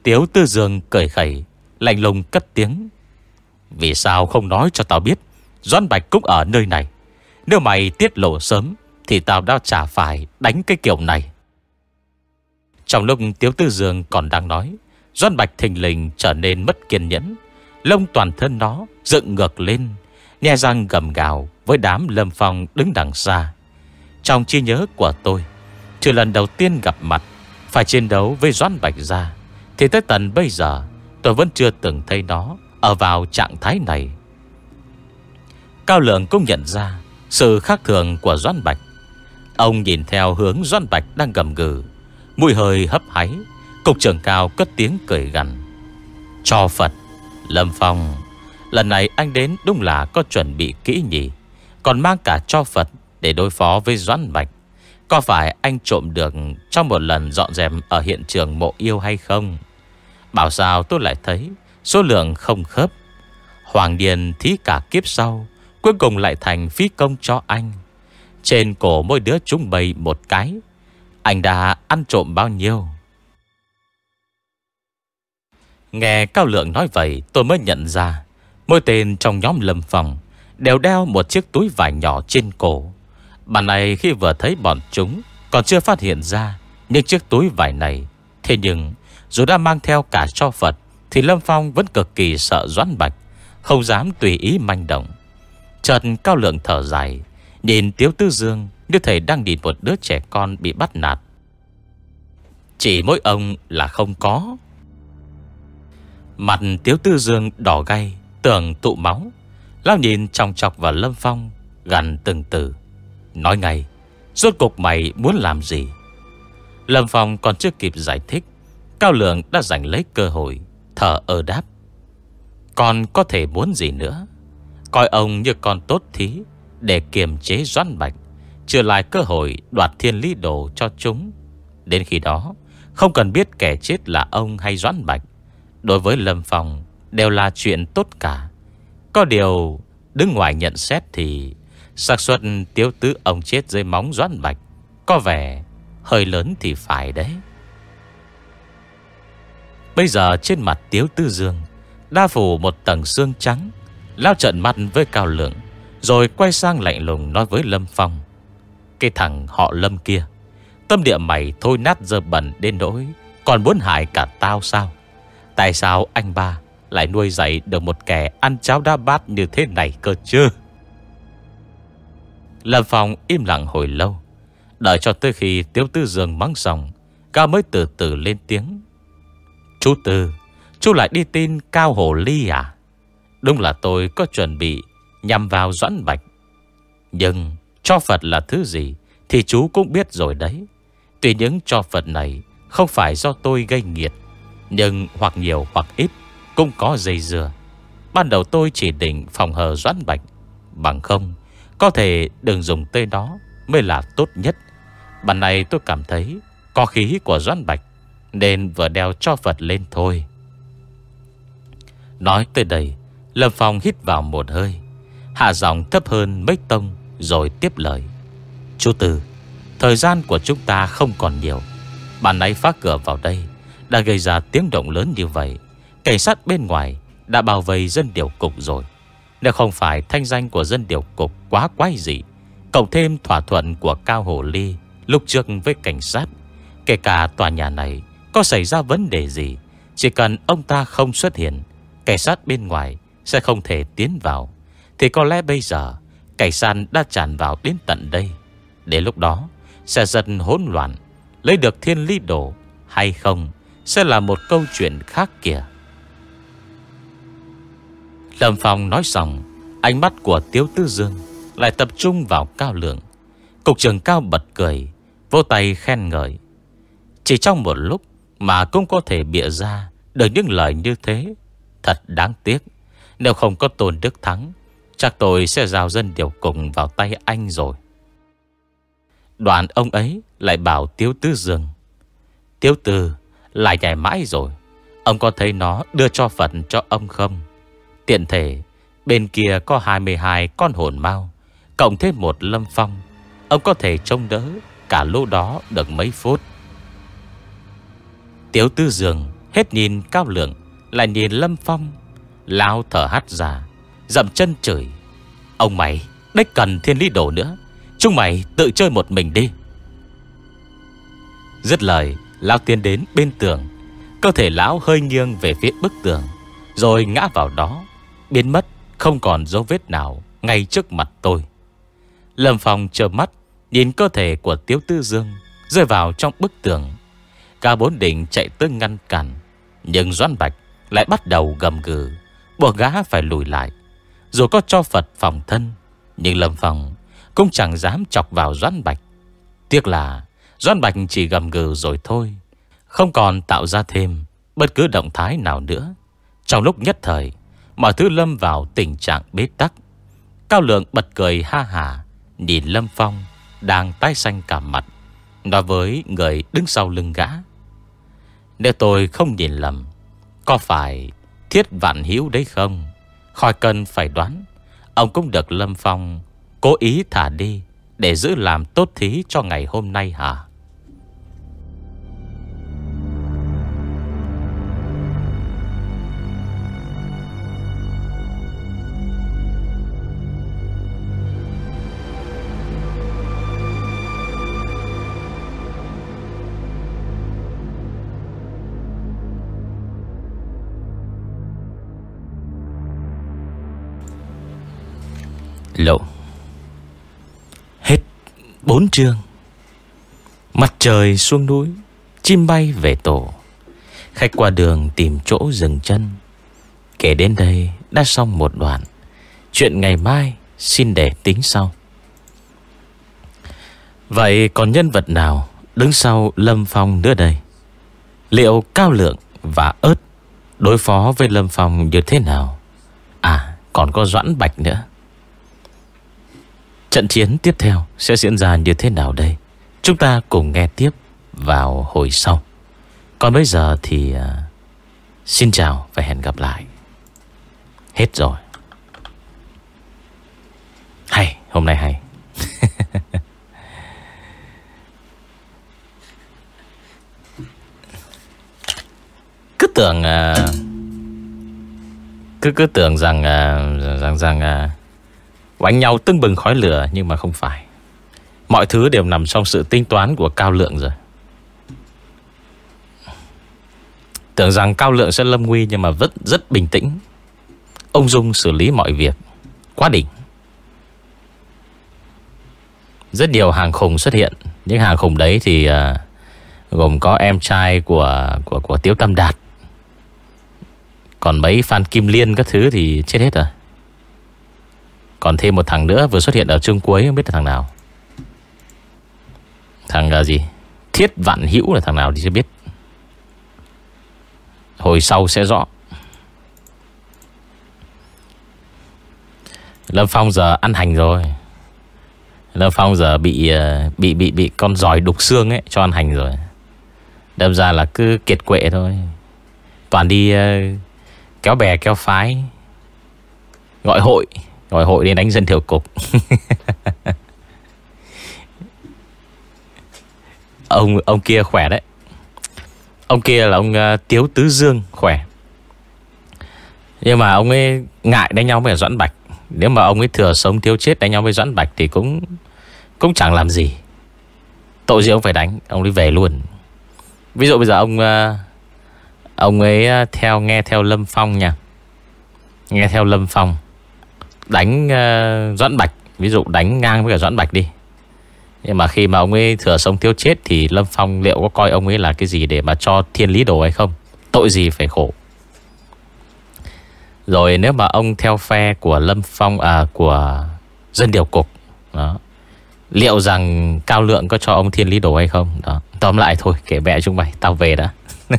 Tiếu Tư Dương cười khẩy, Lạnh lùng cất tiếng. Vì sao không nói cho tao biết Doan Bạch cũng ở nơi này, Nếu mày tiết lộ sớm thì tao đã chả phải đánh cái kiểu này. Trong lúc Tiếu Tư Dương còn đang nói Doan Bạch thình lình trở nên mất kiên nhẫn. Lông toàn thân nó dựng ngược lên, Nhe răng gầm gào Với đám lâm phong đứng đằng xa. Trong chi nhớ của tôi, Trừ lần đầu tiên gặp mặt, Phải chiến đấu với Doan Bạch ra, Thì tới tận bây giờ, Tôi vẫn chưa từng thấy nó Ở vào trạng thái này. Cao Lượng cũng nhận ra Sự khác thường của Doan Bạch. Ông nhìn theo hướng Doan Bạch đang gầm gừ. Mùi hơi hấp háy, Cục trưởng cao cất tiếng cười gằn. Cho Phật, Lâm Phong, Lần này anh đến đúng là có chuẩn bị kỹ nhỉ. Còn mang cả cho Phật Để đối phó với Doan Bạch. Có phải anh trộm được Trong một lần dọn dẹp ở hiện trường mộ yêu hay không? Bảo sao tôi lại thấy Số lượng không khớp. Hoàng Điền thí cả kiếp sau, Cuối cùng lại thành phí công cho anh. Trên cổ mỗi đứa chúng bày một cái. Anh đã ăn trộm bao nhiêu? Nghe Cao Lượng nói vậy, tôi mới nhận ra, Mỗi tên trong nhóm lâm phòng Đều đeo một chiếc túi vải nhỏ trên cổ. Bạn này khi vừa thấy bọn chúng, Còn chưa phát hiện ra Những chiếc túi vải này. Thế nhưng, dù đã mang theo cả cho Phật, Thì Lâm Phong vẫn cực kỳ sợ Doãn Bạch, Không dám tùy ý manh động. Trần cao lượng thở dài Nhìn Tiếu Tư Dương Như thầy đang nhìn một đứa trẻ con bị bắt nạt. Chỉ mỗi ông là không có. Mặt Tiếu Tư Dương đỏ gay, Tưởng tụ máu. Lao nhìn trong chọc vào Lâm Phong Gần từng từ. Nói ngay, Rốt cục mày muốn làm gì? Lâm Phong còn chưa kịp giải thích, Cao Lượng đã giành lấy cơ hội, Thở ơ đáp. Còn có thể muốn gì nữa? Coi ông như con tốt thí. Để kiềm chế doãn bạch Trở lại cơ hội đoạt thiên lý đồ cho chúng. Đến khi đó, Không cần biết kẻ chết là ông hay doãn bạch, Đối với Lâm Phong Đều là chuyện tốt cả. Có điều, Đứng ngoài nhận xét thì xác suất tiếu tứ ông chết dưới móng doãn bạch Có vẻ hơi lớn thì phải đấy. Bây giờ trên mặt Tiếu Tư Dương, Đa phủ một tầng xương trắng Lao trận mặt với Cao Lượng. Rồi quay sang lạnh lùng nói với Lâm Phong. Cái thằng họ Lâm kia, Tâm địa mày thôi nát dơ bẩn đến nỗi Còn muốn hại cả tao sao? Tại sao anh ba Lại nuôi dạy được một kẻ ăn cháo đa bát như thế này cơ chứ? Lâm Phong im lặng hồi lâu, Đợi cho tới khi Tiếu Tư Dương mắng xong Cao mới từ từ lên tiếng. Chú Tư, Chú lại đi tin Cao Hồ Ly à? Đúng là tôi có chuẩn bị Nhằm vào Doãn Bạch. Nhưng cho Phật là thứ gì Thì chú cũng biết rồi đấy. Tuy những cho Phật này Không phải do tôi gây nghiệt, Nhưng hoặc nhiều hoặc ít Cũng có dây dừa Ban đầu tôi chỉ định phòng hờ Doãn Bạch. Bằng không, Có thể đừng dùng tên đó Mới là tốt nhất. Bản này tôi cảm thấy Có khí của Doãn Bạch, nên vừa đeo cho Phật lên thôi. Nói tới đây, Lâm Phong hít vào một hơi. Hạ giọng thấp hơn mấy tông Rồi tiếp lời. Chú Tư Thời gian của chúng ta không còn nhiều. Bạn ấy phá cửa vào đây, Đã gây ra tiếng động lớn như vậy. Cảnh sát bên ngoài Đã bảo vệ dân điều cục rồi. Nếu không phải thanh danh của dân điều cục Quá quái dị, Cộng thêm thỏa thuận của Cao Hồ Ly Lúc trước với cảnh sát, Kể cả tòa nhà này có xảy ra vấn đề gì, Chỉ cần ông ta không xuất hiện, Cảnh sát bên ngoài sẽ không thể tiến vào. Thì có lẽ bây giờ Cảnh sát đã tràn vào đến tận đây. Đến lúc đó, Sẽ dần hỗn loạn, Lấy được thiên lý đồ hay không Sẽ là một câu chuyện khác kìa. Lâm Phong nói xong, Ánh mắt của Tiếu Tư Dương Lại tập trung vào cao lượng. Cục trưởng cao bật cười Vô tay khen ngợi. Chỉ trong một lúc mà cũng có thể bịa ra Được những lời như thế, Thật đáng tiếc. Nếu không có Tôn Đức Thắng Chắc tôi sẽ giao dân điều cùng vào tay anh rồi. Đoàn ông ấy lại bảo Tiếu Tư dừng Tiếu Tư, lại nhảy mãi rồi. Ông có thấy nó đưa cho Phật cho ông không? Tiện thể, Bên kia có 22 con hồn mau, Cộng thêm một lâm phong. Ông có thể trông đỡ Cả lô đó được mấy phút. Tiếu tư dường Hết nhìn cao lượng, Lại nhìn lâm phong, Lao thở hắt ra. Dậm chân chửi. Ông mày, Đếch cần thiên lý đồ nữa. Chúng mày tự chơi một mình đi. Dứt lời, lão tiến đến bên tường. Cơ thể lão hơi nghiêng về phía bức tường, Rồi ngã vào đó, Biến mất, không còn dấu vết nào Ngay trước mặt tôi. Lâm Phong chờ mắt, Nhìn cơ thể của Tiếu Tư Dương Rơi vào trong bức tường. Cả bốn định chạy tới ngăn cản, Nhưng Doan Bạch lại bắt đầu gầm gừ, Buộc gã phải lùi lại. Dù có cho Phật phòng thân, Nhưng Lâm Phong cũng chẳng dám chọc vào Doan Bạch. Tiếc là Doan Bạch chỉ gầm gừ rồi thôi, Không còn tạo ra thêm Bất cứ động thái nào nữa. Trong lúc nhất thời, Mọi thứ lâm vào tình trạng bế tắc. Cao lượng bật cười ha hà, Nhìn Lâm Phong Đang tái xanh cả mặt, Nói với người đứng sau lưng gã. Nếu tôi không nhìn lầm, Có phải thiết vạn hiếu đấy không? Khỏi cần phải đoán, Ông cũng được Lâm Phong Cố ý thả đi Để giữ làm tốt thí cho ngày hôm nay hả? Lộ Hết bốn chương Mặt trời xuống núi Chim bay về tổ Khách qua đường tìm chỗ dừng chân Kể đến đây đã xong một đoạn Chuyện ngày mai xin để tính sau Vậy còn nhân vật nào đứng sau Lâm Phong nữa đây? Liệu Cao Lượng và ớt đối phó với Lâm Phong như thế nào? À, còn có Doãn Bạch nữa. Trận chiến tiếp theo sẽ diễn ra như thế nào đây? Chúng ta cùng nghe tiếp vào hồi sau. Còn bây giờ thì uh, xin chào và hẹn gặp lại. Hết rồi. Hay, hôm nay hay. cứ tưởng uh, cứ cứ tưởng rằng uh, rằng rằng uh, Quánh nhau tưng bừng khói lửa Nhưng mà không phải. Mọi thứ đều nằm trong sự tính toán của Cao Lượng rồi. Tưởng rằng Cao Lượng sẽ lâm nguy Nhưng mà vẫn rất bình tĩnh. Ông Dung xử lý mọi việc. Quá đỉnh. Rất nhiều hàng khủng xuất hiện. Những hàng khủng đấy thì uh, Gồm có em trai của của của Tiếu Tâm Đạt. Còn mấy Phan Kim Liên các thứ thì chết hết rồi còn thêm một thằng nữa vừa xuất hiện ở chương cuối Không biết là thằng nào Thằng là gì Thiết Vạn Hữu là thằng nào thì chưa biết Hồi sau sẽ rõ Lâm Phong giờ ăn hành rồi Lâm Phong giờ bị à, bị bị bị con giỏi đục xương ấy cho ăn hành rồi. Đâm ra là cứ kiệt quệ thôi. Toàn đi uh, kéo bè kéo phái. Gọi hội Gọi hội đi đánh dân thiểu cục. Ông ông kia khỏe đấy. Ông kia là ông uh, Tiếu Tứ Dương khỏe. Nhưng mà ông ấy ngại đánh nhau với Doãn Bạch. Nếu mà ông ấy thừa sống thiếu chết đánh nhau với Doãn Bạch Thì cũng cũng chẳng làm gì. Tội gì ông phải đánh Ông đi về luôn. Ví dụ bây giờ ông uh, Ông ấy ờ, theo nghe theo Lâm Phong nha. Nghe theo Lâm Phong đánh uh, Doãn Bạch. Ví dụ đánh ngang với cả Doãn Bạch đi. Nhưng mà khi mà ông ấy thừa sống thiếu chết Thì Lâm Phong liệu có coi ông ấy là cái gì Để mà cho thiên lý đồ hay không? Tội gì phải khổ. Rồi nếu mà ông theo phe của Lâm Phong À của dân điều cục Đó Liệu rằng Cao Lượng có cho ông thiên lý đồ hay không? Đó Tóm lại thôi kể mẹ chúng mày Tao về đã.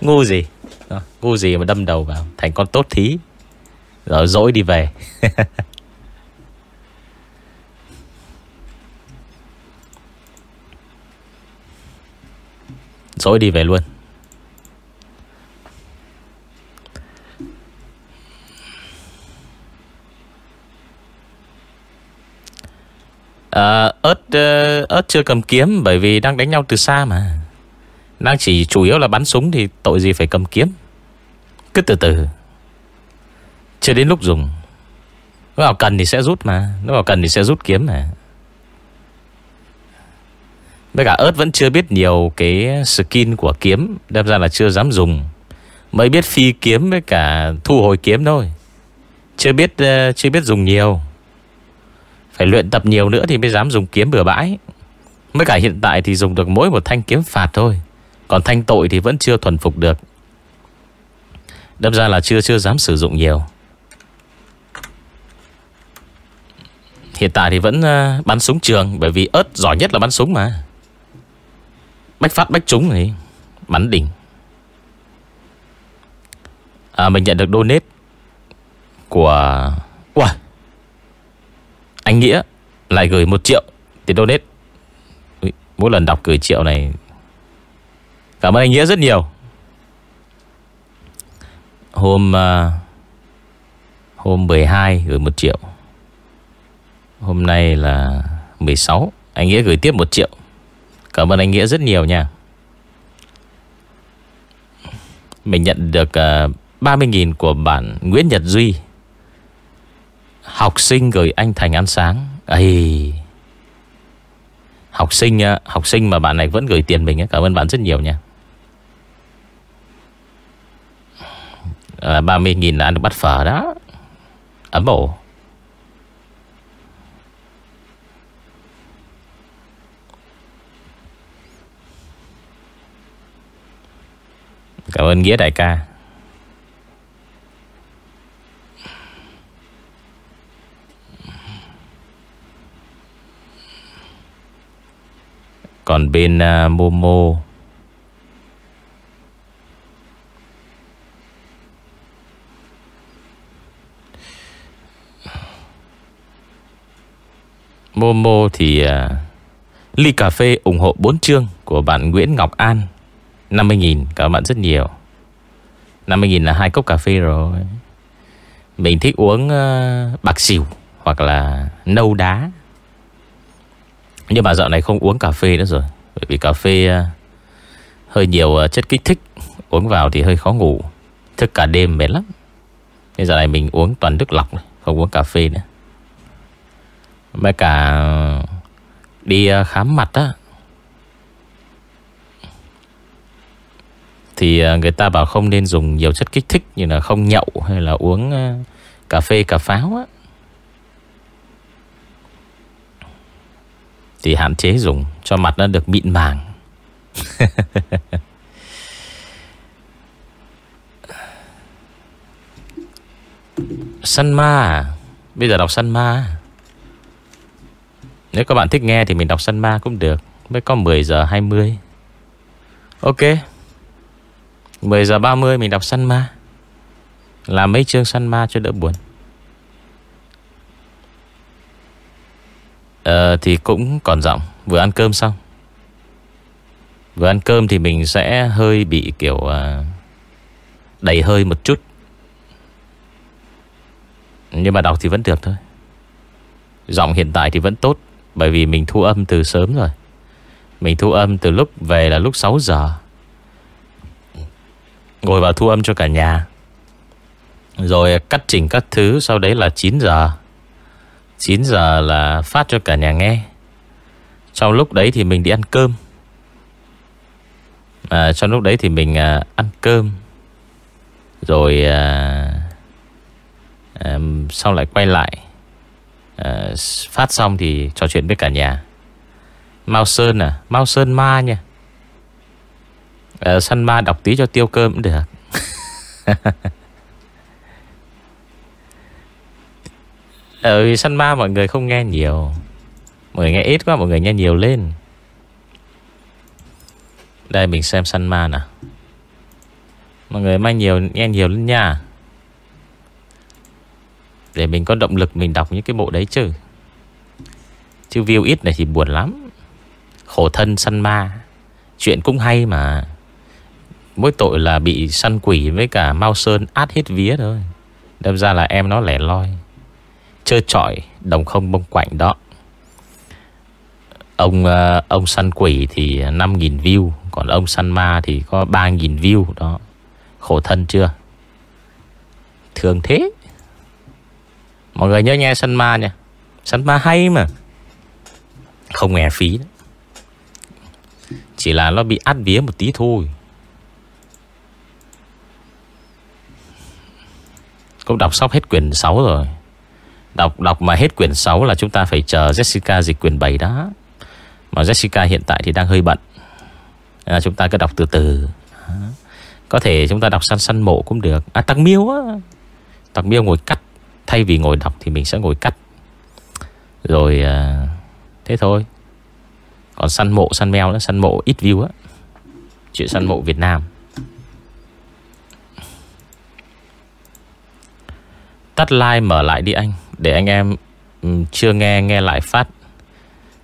Ngu gì? Đó. Ngu gì mà đâm đầu vào Thành con tốt thí rồi dỗi đi về. Dỗi đi về luôn. À, ớt ờ, ớt chưa cầm kiếm bởi vì đang đánh nhau từ xa mà. Đang chỉ chủ yếu là bắn súng thì tội gì phải cầm kiếm. Cứ từ từ chưa đến lúc dùng. Nếu nào cần thì sẽ rút mà. Nếu nào cần thì sẽ rút kiếm mà. Với cả ớt vẫn chưa biết nhiều Cái skin của kiếm. Đâm ra là chưa dám dùng. Mới biết phi kiếm với cả thu hồi kiếm thôi. Chưa biết ờ, Chưa biết dùng nhiều. Phải luyện tập nhiều nữa thì mới dám dùng kiếm bừa bãi. Mới cả hiện tại thì dùng được mỗi một thanh kiếm phạt thôi. Còn thanh tội thì vẫn chưa thuần phục được. Đâm ra là chưa chưa dám sử dụng nhiều. Hiện tại thì vẫn ờ, bắn súng trường Bởi vì ớt giỏi nhất là bắn súng mà. Bách phát bách trúng thì Bắn đỉnh. À, Mình nhận được donate Của Wow Anh Nghĩa lại gửi 1 triệu tiền donate. Mỗi lần đọc gửi triệu này Cảm ơn anh Nghĩa rất nhiều. Hôm uh, Hôm 12 gửi 1 triệu. Hôm nay là 16 Anh Nghĩa gửi tiếp 1 triệu. Cảm ơn anh Nghĩa rất nhiều nha. Mình nhận được à, uh, 30.000 của bạn Nguyễn Nhật Duy. Học sinh gửi anh Thành ăn sáng. Ây. Học sinh uh, Học sinh mà bạn này vẫn gửi tiền mình Cảm ơn bạn rất nhiều nha. À, 30.000 là ăn được bát phở đó. Ấm ổ. Cảm ơn Nghĩa đại ca. Còn bên uh, Momo. Momo thì uh, ly cà phê ủng hộ 4 chương của bạn Nguyễn Ngọc An. 50.000 Cảm ơn bạn rất nhiều. 50.000 là hai cốc cà phê rồi. Mình thích uống uh, bạc xỉu Hoặc là nâu đá. Nhưng mà dạo này không uống cà phê nữa rồi Bởi vì cà phê uh, hơi nhiều uh, chất kích thích. Uống vào thì hơi khó ngủ. Thức cả đêm mệt lắm. Nên giờ này mình uống toàn nước lọc Không uống cà phê nữa. Mấy cả đi khám mặt á Thì à, người ta bảo không nên dùng nhiều chất kích thích Như là không nhậu hay là uống à, cà phê, cà pháo á. Thì hạn chế dùng, cho mặt nó được mịn màng. Săn ma à? Bây giờ đọc săn ma à? Nếu các bạn thích nghe thì mình đọc săn ma cũng được. Mới có 10 giờ 20 Ok. 10 giờ 30 mình đọc săn ma. Làm mấy chương săn ma cho đỡ buồn. Ờ thì cũng còn giọng. Vừa ăn cơm xong. Vừa ăn cơm thì mình sẽ hơi bị kiểu uh, Đầy hơi một chút. Nhưng mà đọc thì vẫn được thôi. Giọng hiện tại thì vẫn tốt Bởi vì mình thu âm từ sớm rồi. Mình thu âm từ lúc về là lúc 6 giờ. Ngồi vào thu âm cho cả nhà. Rồi cắt chỉnh các thứ Sau đấy là 9 giờ. 9 giờ là phát cho cả nhà nghe. Trong lúc đấy thì mình đi ăn cơm. À, Trong lúc đấy thì mình à, ăn cơm. Rồi à, à, Sau lại quay lại. À, Phát xong thì trò chuyện với cả nhà. Mao Sơn à Mao Sơn ma nha uh, Săn ma đọc tí cho tiêu cơm cũng được Ừ săn ma mọi người không nghe nhiều. Mọi người nghe ít quá Mọi người nghe nhiều lên. Đây mình xem săn ma nè. Mọi người mai nhiều nghe nhiều lên nha. Để mình có động lực Mình đọc những cái bộ đấy chứ. Chứ view ít này thì buồn lắm. Khổ thân săn ma. Chuyện cũng hay mà. Mỗi tội là bị săn quỷ với cả Mao Sơn át hết vía thôi. Đâm ra là em nó lẻ loi. Chơi trọi Đồng không bông quạnh đó. Ông ờ, ông săn quỷ thì 5.000 view, Còn ông săn ma thì có 3.000 view đó. Khổ thân chưa? Thường thế. Mọi người nhớ nghe săn ma nha. Săn ma hay mà. Không nghe phí đó. Chỉ là nó bị át vía một tí thôi. Cũng đọc sóc hết quyển 6 rồi. Đọc đọc mà hết quyển 6 là chúng ta phải chờ Jessica dịch quyển 7 đó. Mà Jessica hiện tại thì đang hơi bận. À, Chúng ta cứ đọc từ từ. Có thể chúng ta đọc săn săn mộ cũng được. À tăng Miêu á. Tăng Miêu ngồi cắt. Thay vì ngồi đọc thì mình sẽ ngồi cắt. Rồi à, Thế thôi. Còn săn mộ săn mèo nữa Săn mộ ít view á. Chuyện săn mộ Việt Nam. Tắt like mở lại đi anh Để anh em chưa nghe nghe lại phát.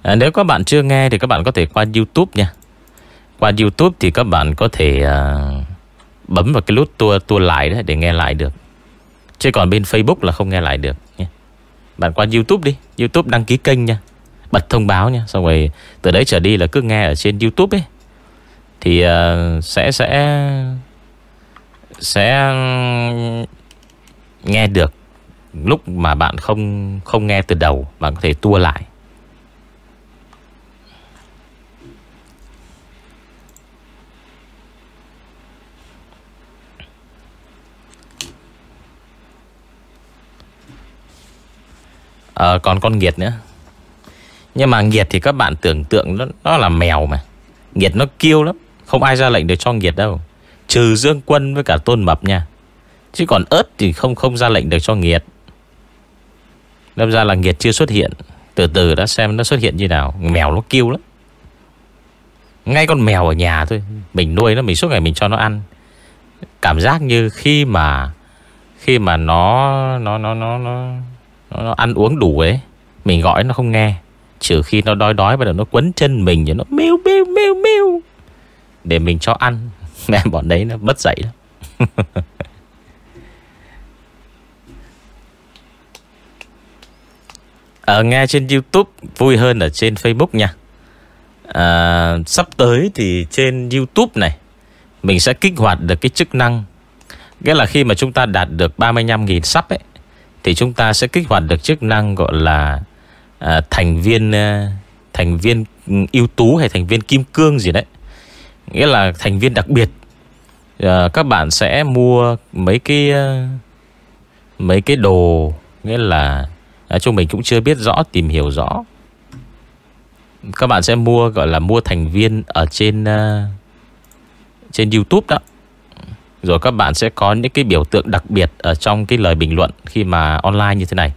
À, Nếu các bạn chưa nghe Thì các bạn có thể qua Youtube nha. Qua Youtube thì các bạn có thể à, Bấm vào cái nút tua tua lại đấy Để nghe lại được. Chứ còn bên Facebook là không nghe lại được nha. Bạn qua Youtube đi Youtube đăng ký kênh nha Bật thông báo nha Xong rồi từ đấy trở đi là cứ nghe ở trên Youtube ấy. Thì uh, sẽ sẽ Sẽ Nghe được. Lúc mà bạn không không nghe từ đầu Bạn có thể tua lại. À, Còn con nghiệt nữa. Nhưng mà nghiệt thì các bạn tưởng tượng nó, nó là mèo mà. Nghiệt nó kêu lắm Không ai ra lệnh được cho nghiệt đâu. Trừ Dương Quân với cả Tôn Mập nha. Chứ còn ớt thì không không ra lệnh được cho nghiệt Đâm ra là nghiệt chưa xuất hiện. Từ từ đã xem nó xuất hiện như nào. Mèo nó kêu lắm. Ngay con mèo ở nhà thôi. Mình nuôi nó mình suốt ngày mình cho nó ăn. Cảm giác như khi mà Khi mà nó Nó nó nó nó nó, nó ăn uống đủ ấy Mình gọi nó không nghe. Trừ khi nó đói đói Bắt đầu nó quấn chân mình Rồi nó mêu mêu mêu mêu. Để mình cho ăn. Mẹ bọn đấy nó bất dậy lắm. Ở nghe trên YouTube vui hơn ở trên Facebook nha. À, sắp tới thì trên YouTube này mình sẽ kích hoạt được cái chức năng. Nghĩa là khi mà chúng ta đạt được 35.000 sắp ấy Thì chúng ta sẽ kích hoạt được chức năng gọi là à, Thành viên à, Thành viên ừ, ưu tú hay thành viên kim cương gì đấy. Nghĩa là thành viên đặc biệt. À, Các bạn sẽ mua mấy cái à, Mấy cái đồ Nghĩa là à, Chúng mình cũng chưa biết rõ Tìm hiểu rõ. Các bạn sẽ mua gọi là mua thành viên Ở trên uh, Trên Youtube đó. Rồi các bạn sẽ có những cái biểu tượng đặc biệt Ở trong cái lời bình luận Khi mà online như thế này.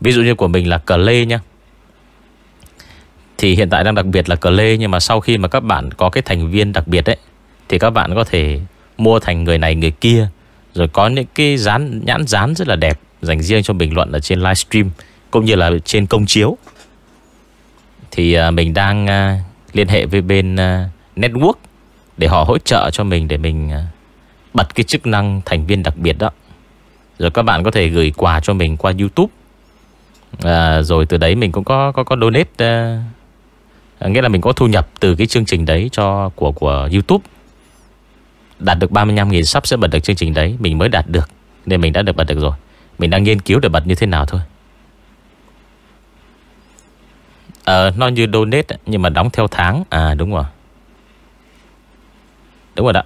Ví dụ như của mình là cờ lê nha Thì hiện tại đang đặc biệt là cờ lê Nhưng mà sau khi mà các bạn có cái thành viên đặc biệt ấy Thì các bạn có thể mua thành người này người kia. Rồi có những cái dán nhãn dán rất là đẹp dành riêng cho bình luận ở trên livestream cũng như là trên công chiếu. Thì à, mình đang à, liên hệ với bên à, network để họ hỗ trợ cho mình để mình bật cái chức năng thành viên đặc biệt đó. Rồi các bạn có thể gửi quà cho mình qua YouTube. À, rồi từ đấy mình cũng có có có donate à, nghĩa là mình có thu nhập từ cái chương trình đấy cho của của YouTube. Đạt được 35.000 sub sẽ bật được chương trình đấy, mình mới đạt được nên mình đã được bật được rồi. Mình đang nghiên cứu để bật như thế nào thôi. Ờ nó như donate Nhưng mà đóng theo tháng. À đúng rồi. Đúng rồi đó.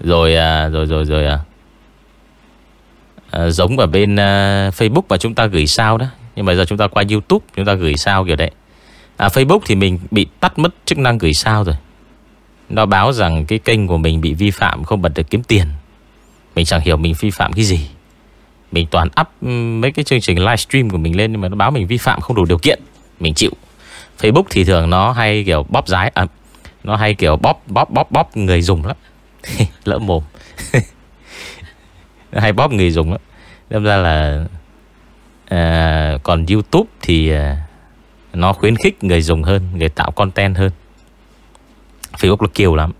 Rồi à, rồi rồi rồi à. À, giống ở bên à, Facebook mà chúng ta gửi sao đó. Nhưng mà giờ chúng ta qua Youtube Chúng ta gửi sao kiểu đấy. À, Facebook thì mình bị tắt mất chức năng gửi sao rồi nó báo rằng cái kênh của mình bị vi phạm Không bật được kiếm tiền. Mình chẳng hiểu mình vi phạm cái gì. Mình toàn up ừ, mấy cái chương trình livestream của mình lên Nhưng mà nó báo mình vi phạm không đủ điều kiện. Mình chịu. Facebook thì thường nó hay kiểu bóp rái à, Nó hay kiểu bóp bóp bóp bóp người dùng lắm. Lỡ mồm. Hay bóp người dùng lắm. Đâm ra là à, Còn Youtube thì à, Nó khuyến khích người dùng hơn Người tạo content hơn. Facebook nó kiều lắm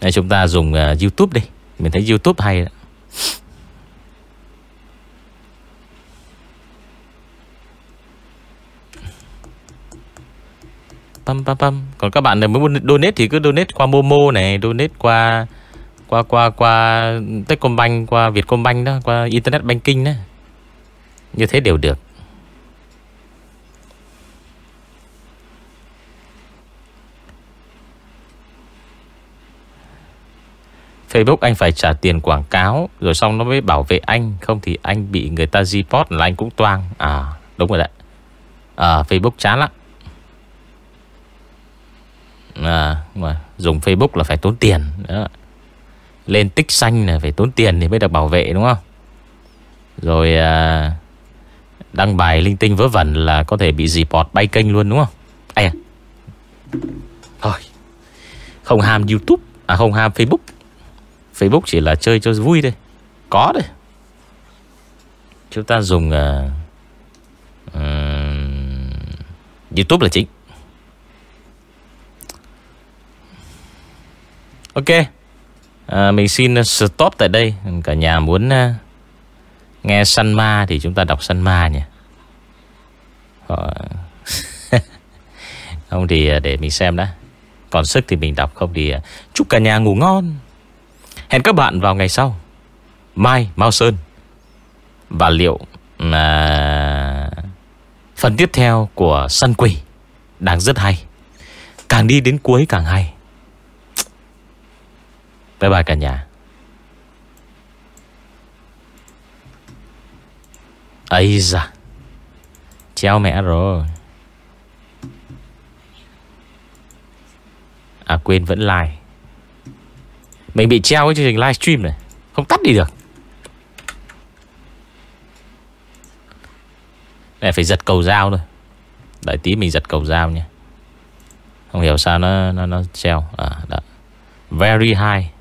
Đây, Chúng ta dùng uh, Youtube đi Mình thấy Youtube hay đó. Pam, pam, pam. Còn các bạn muốn donate thì cứ donate qua Momo này Donate qua qua qua qua Techcombank qua Vietcombank đó qua internet banking đó như thế đều được Facebook anh phải trả tiền quảng cáo Rồi xong nó mới bảo vệ anh. Không thì anh bị người ta report là anh cũng toang. À đúng rồi đấy. À Facebook chán lắm. À mà dùng Facebook là phải tốn tiền. Đó. Lên tích xanh là phải tốn tiền Thì mới được bảo vệ đúng không? Rồi à, Đăng bài linh tinh vớ vẩn Là có thể bị report bay kênh luôn đúng không? À. Thôi. Không ham Youtube. À không ham Facebook. Facebook chỉ là chơi cho vui thôi. Có đấy. Chúng ta dùng uh, uh, Youtube là chính. Ok. À, Mình xin stop tại đây. Cả nhà muốn uh, nghe săn ma Thì chúng ta đọc săn ma nhỉ. Không thì để mình xem đã. Còn sức thì mình đọc Không thì chúc cả nhà ngủ ngon. Hẹn các bạn vào ngày sau. Mai Mao Sơn. Và liệu à, Phần tiếp theo của Săn Quỷ Đang rất hay. Càng đi đến cuối càng hay. Bye bye cả nhà. Ấy da. Treo mẹ rồi. À quên vẫn like. Mình bị treo cái chương trình livestream này Không tắt đi được. Này phải giật cầu dao thôi. Đợi tí mình giật cầu dao nha Không hiểu sao nó nó nó treo. À, đó. Very high.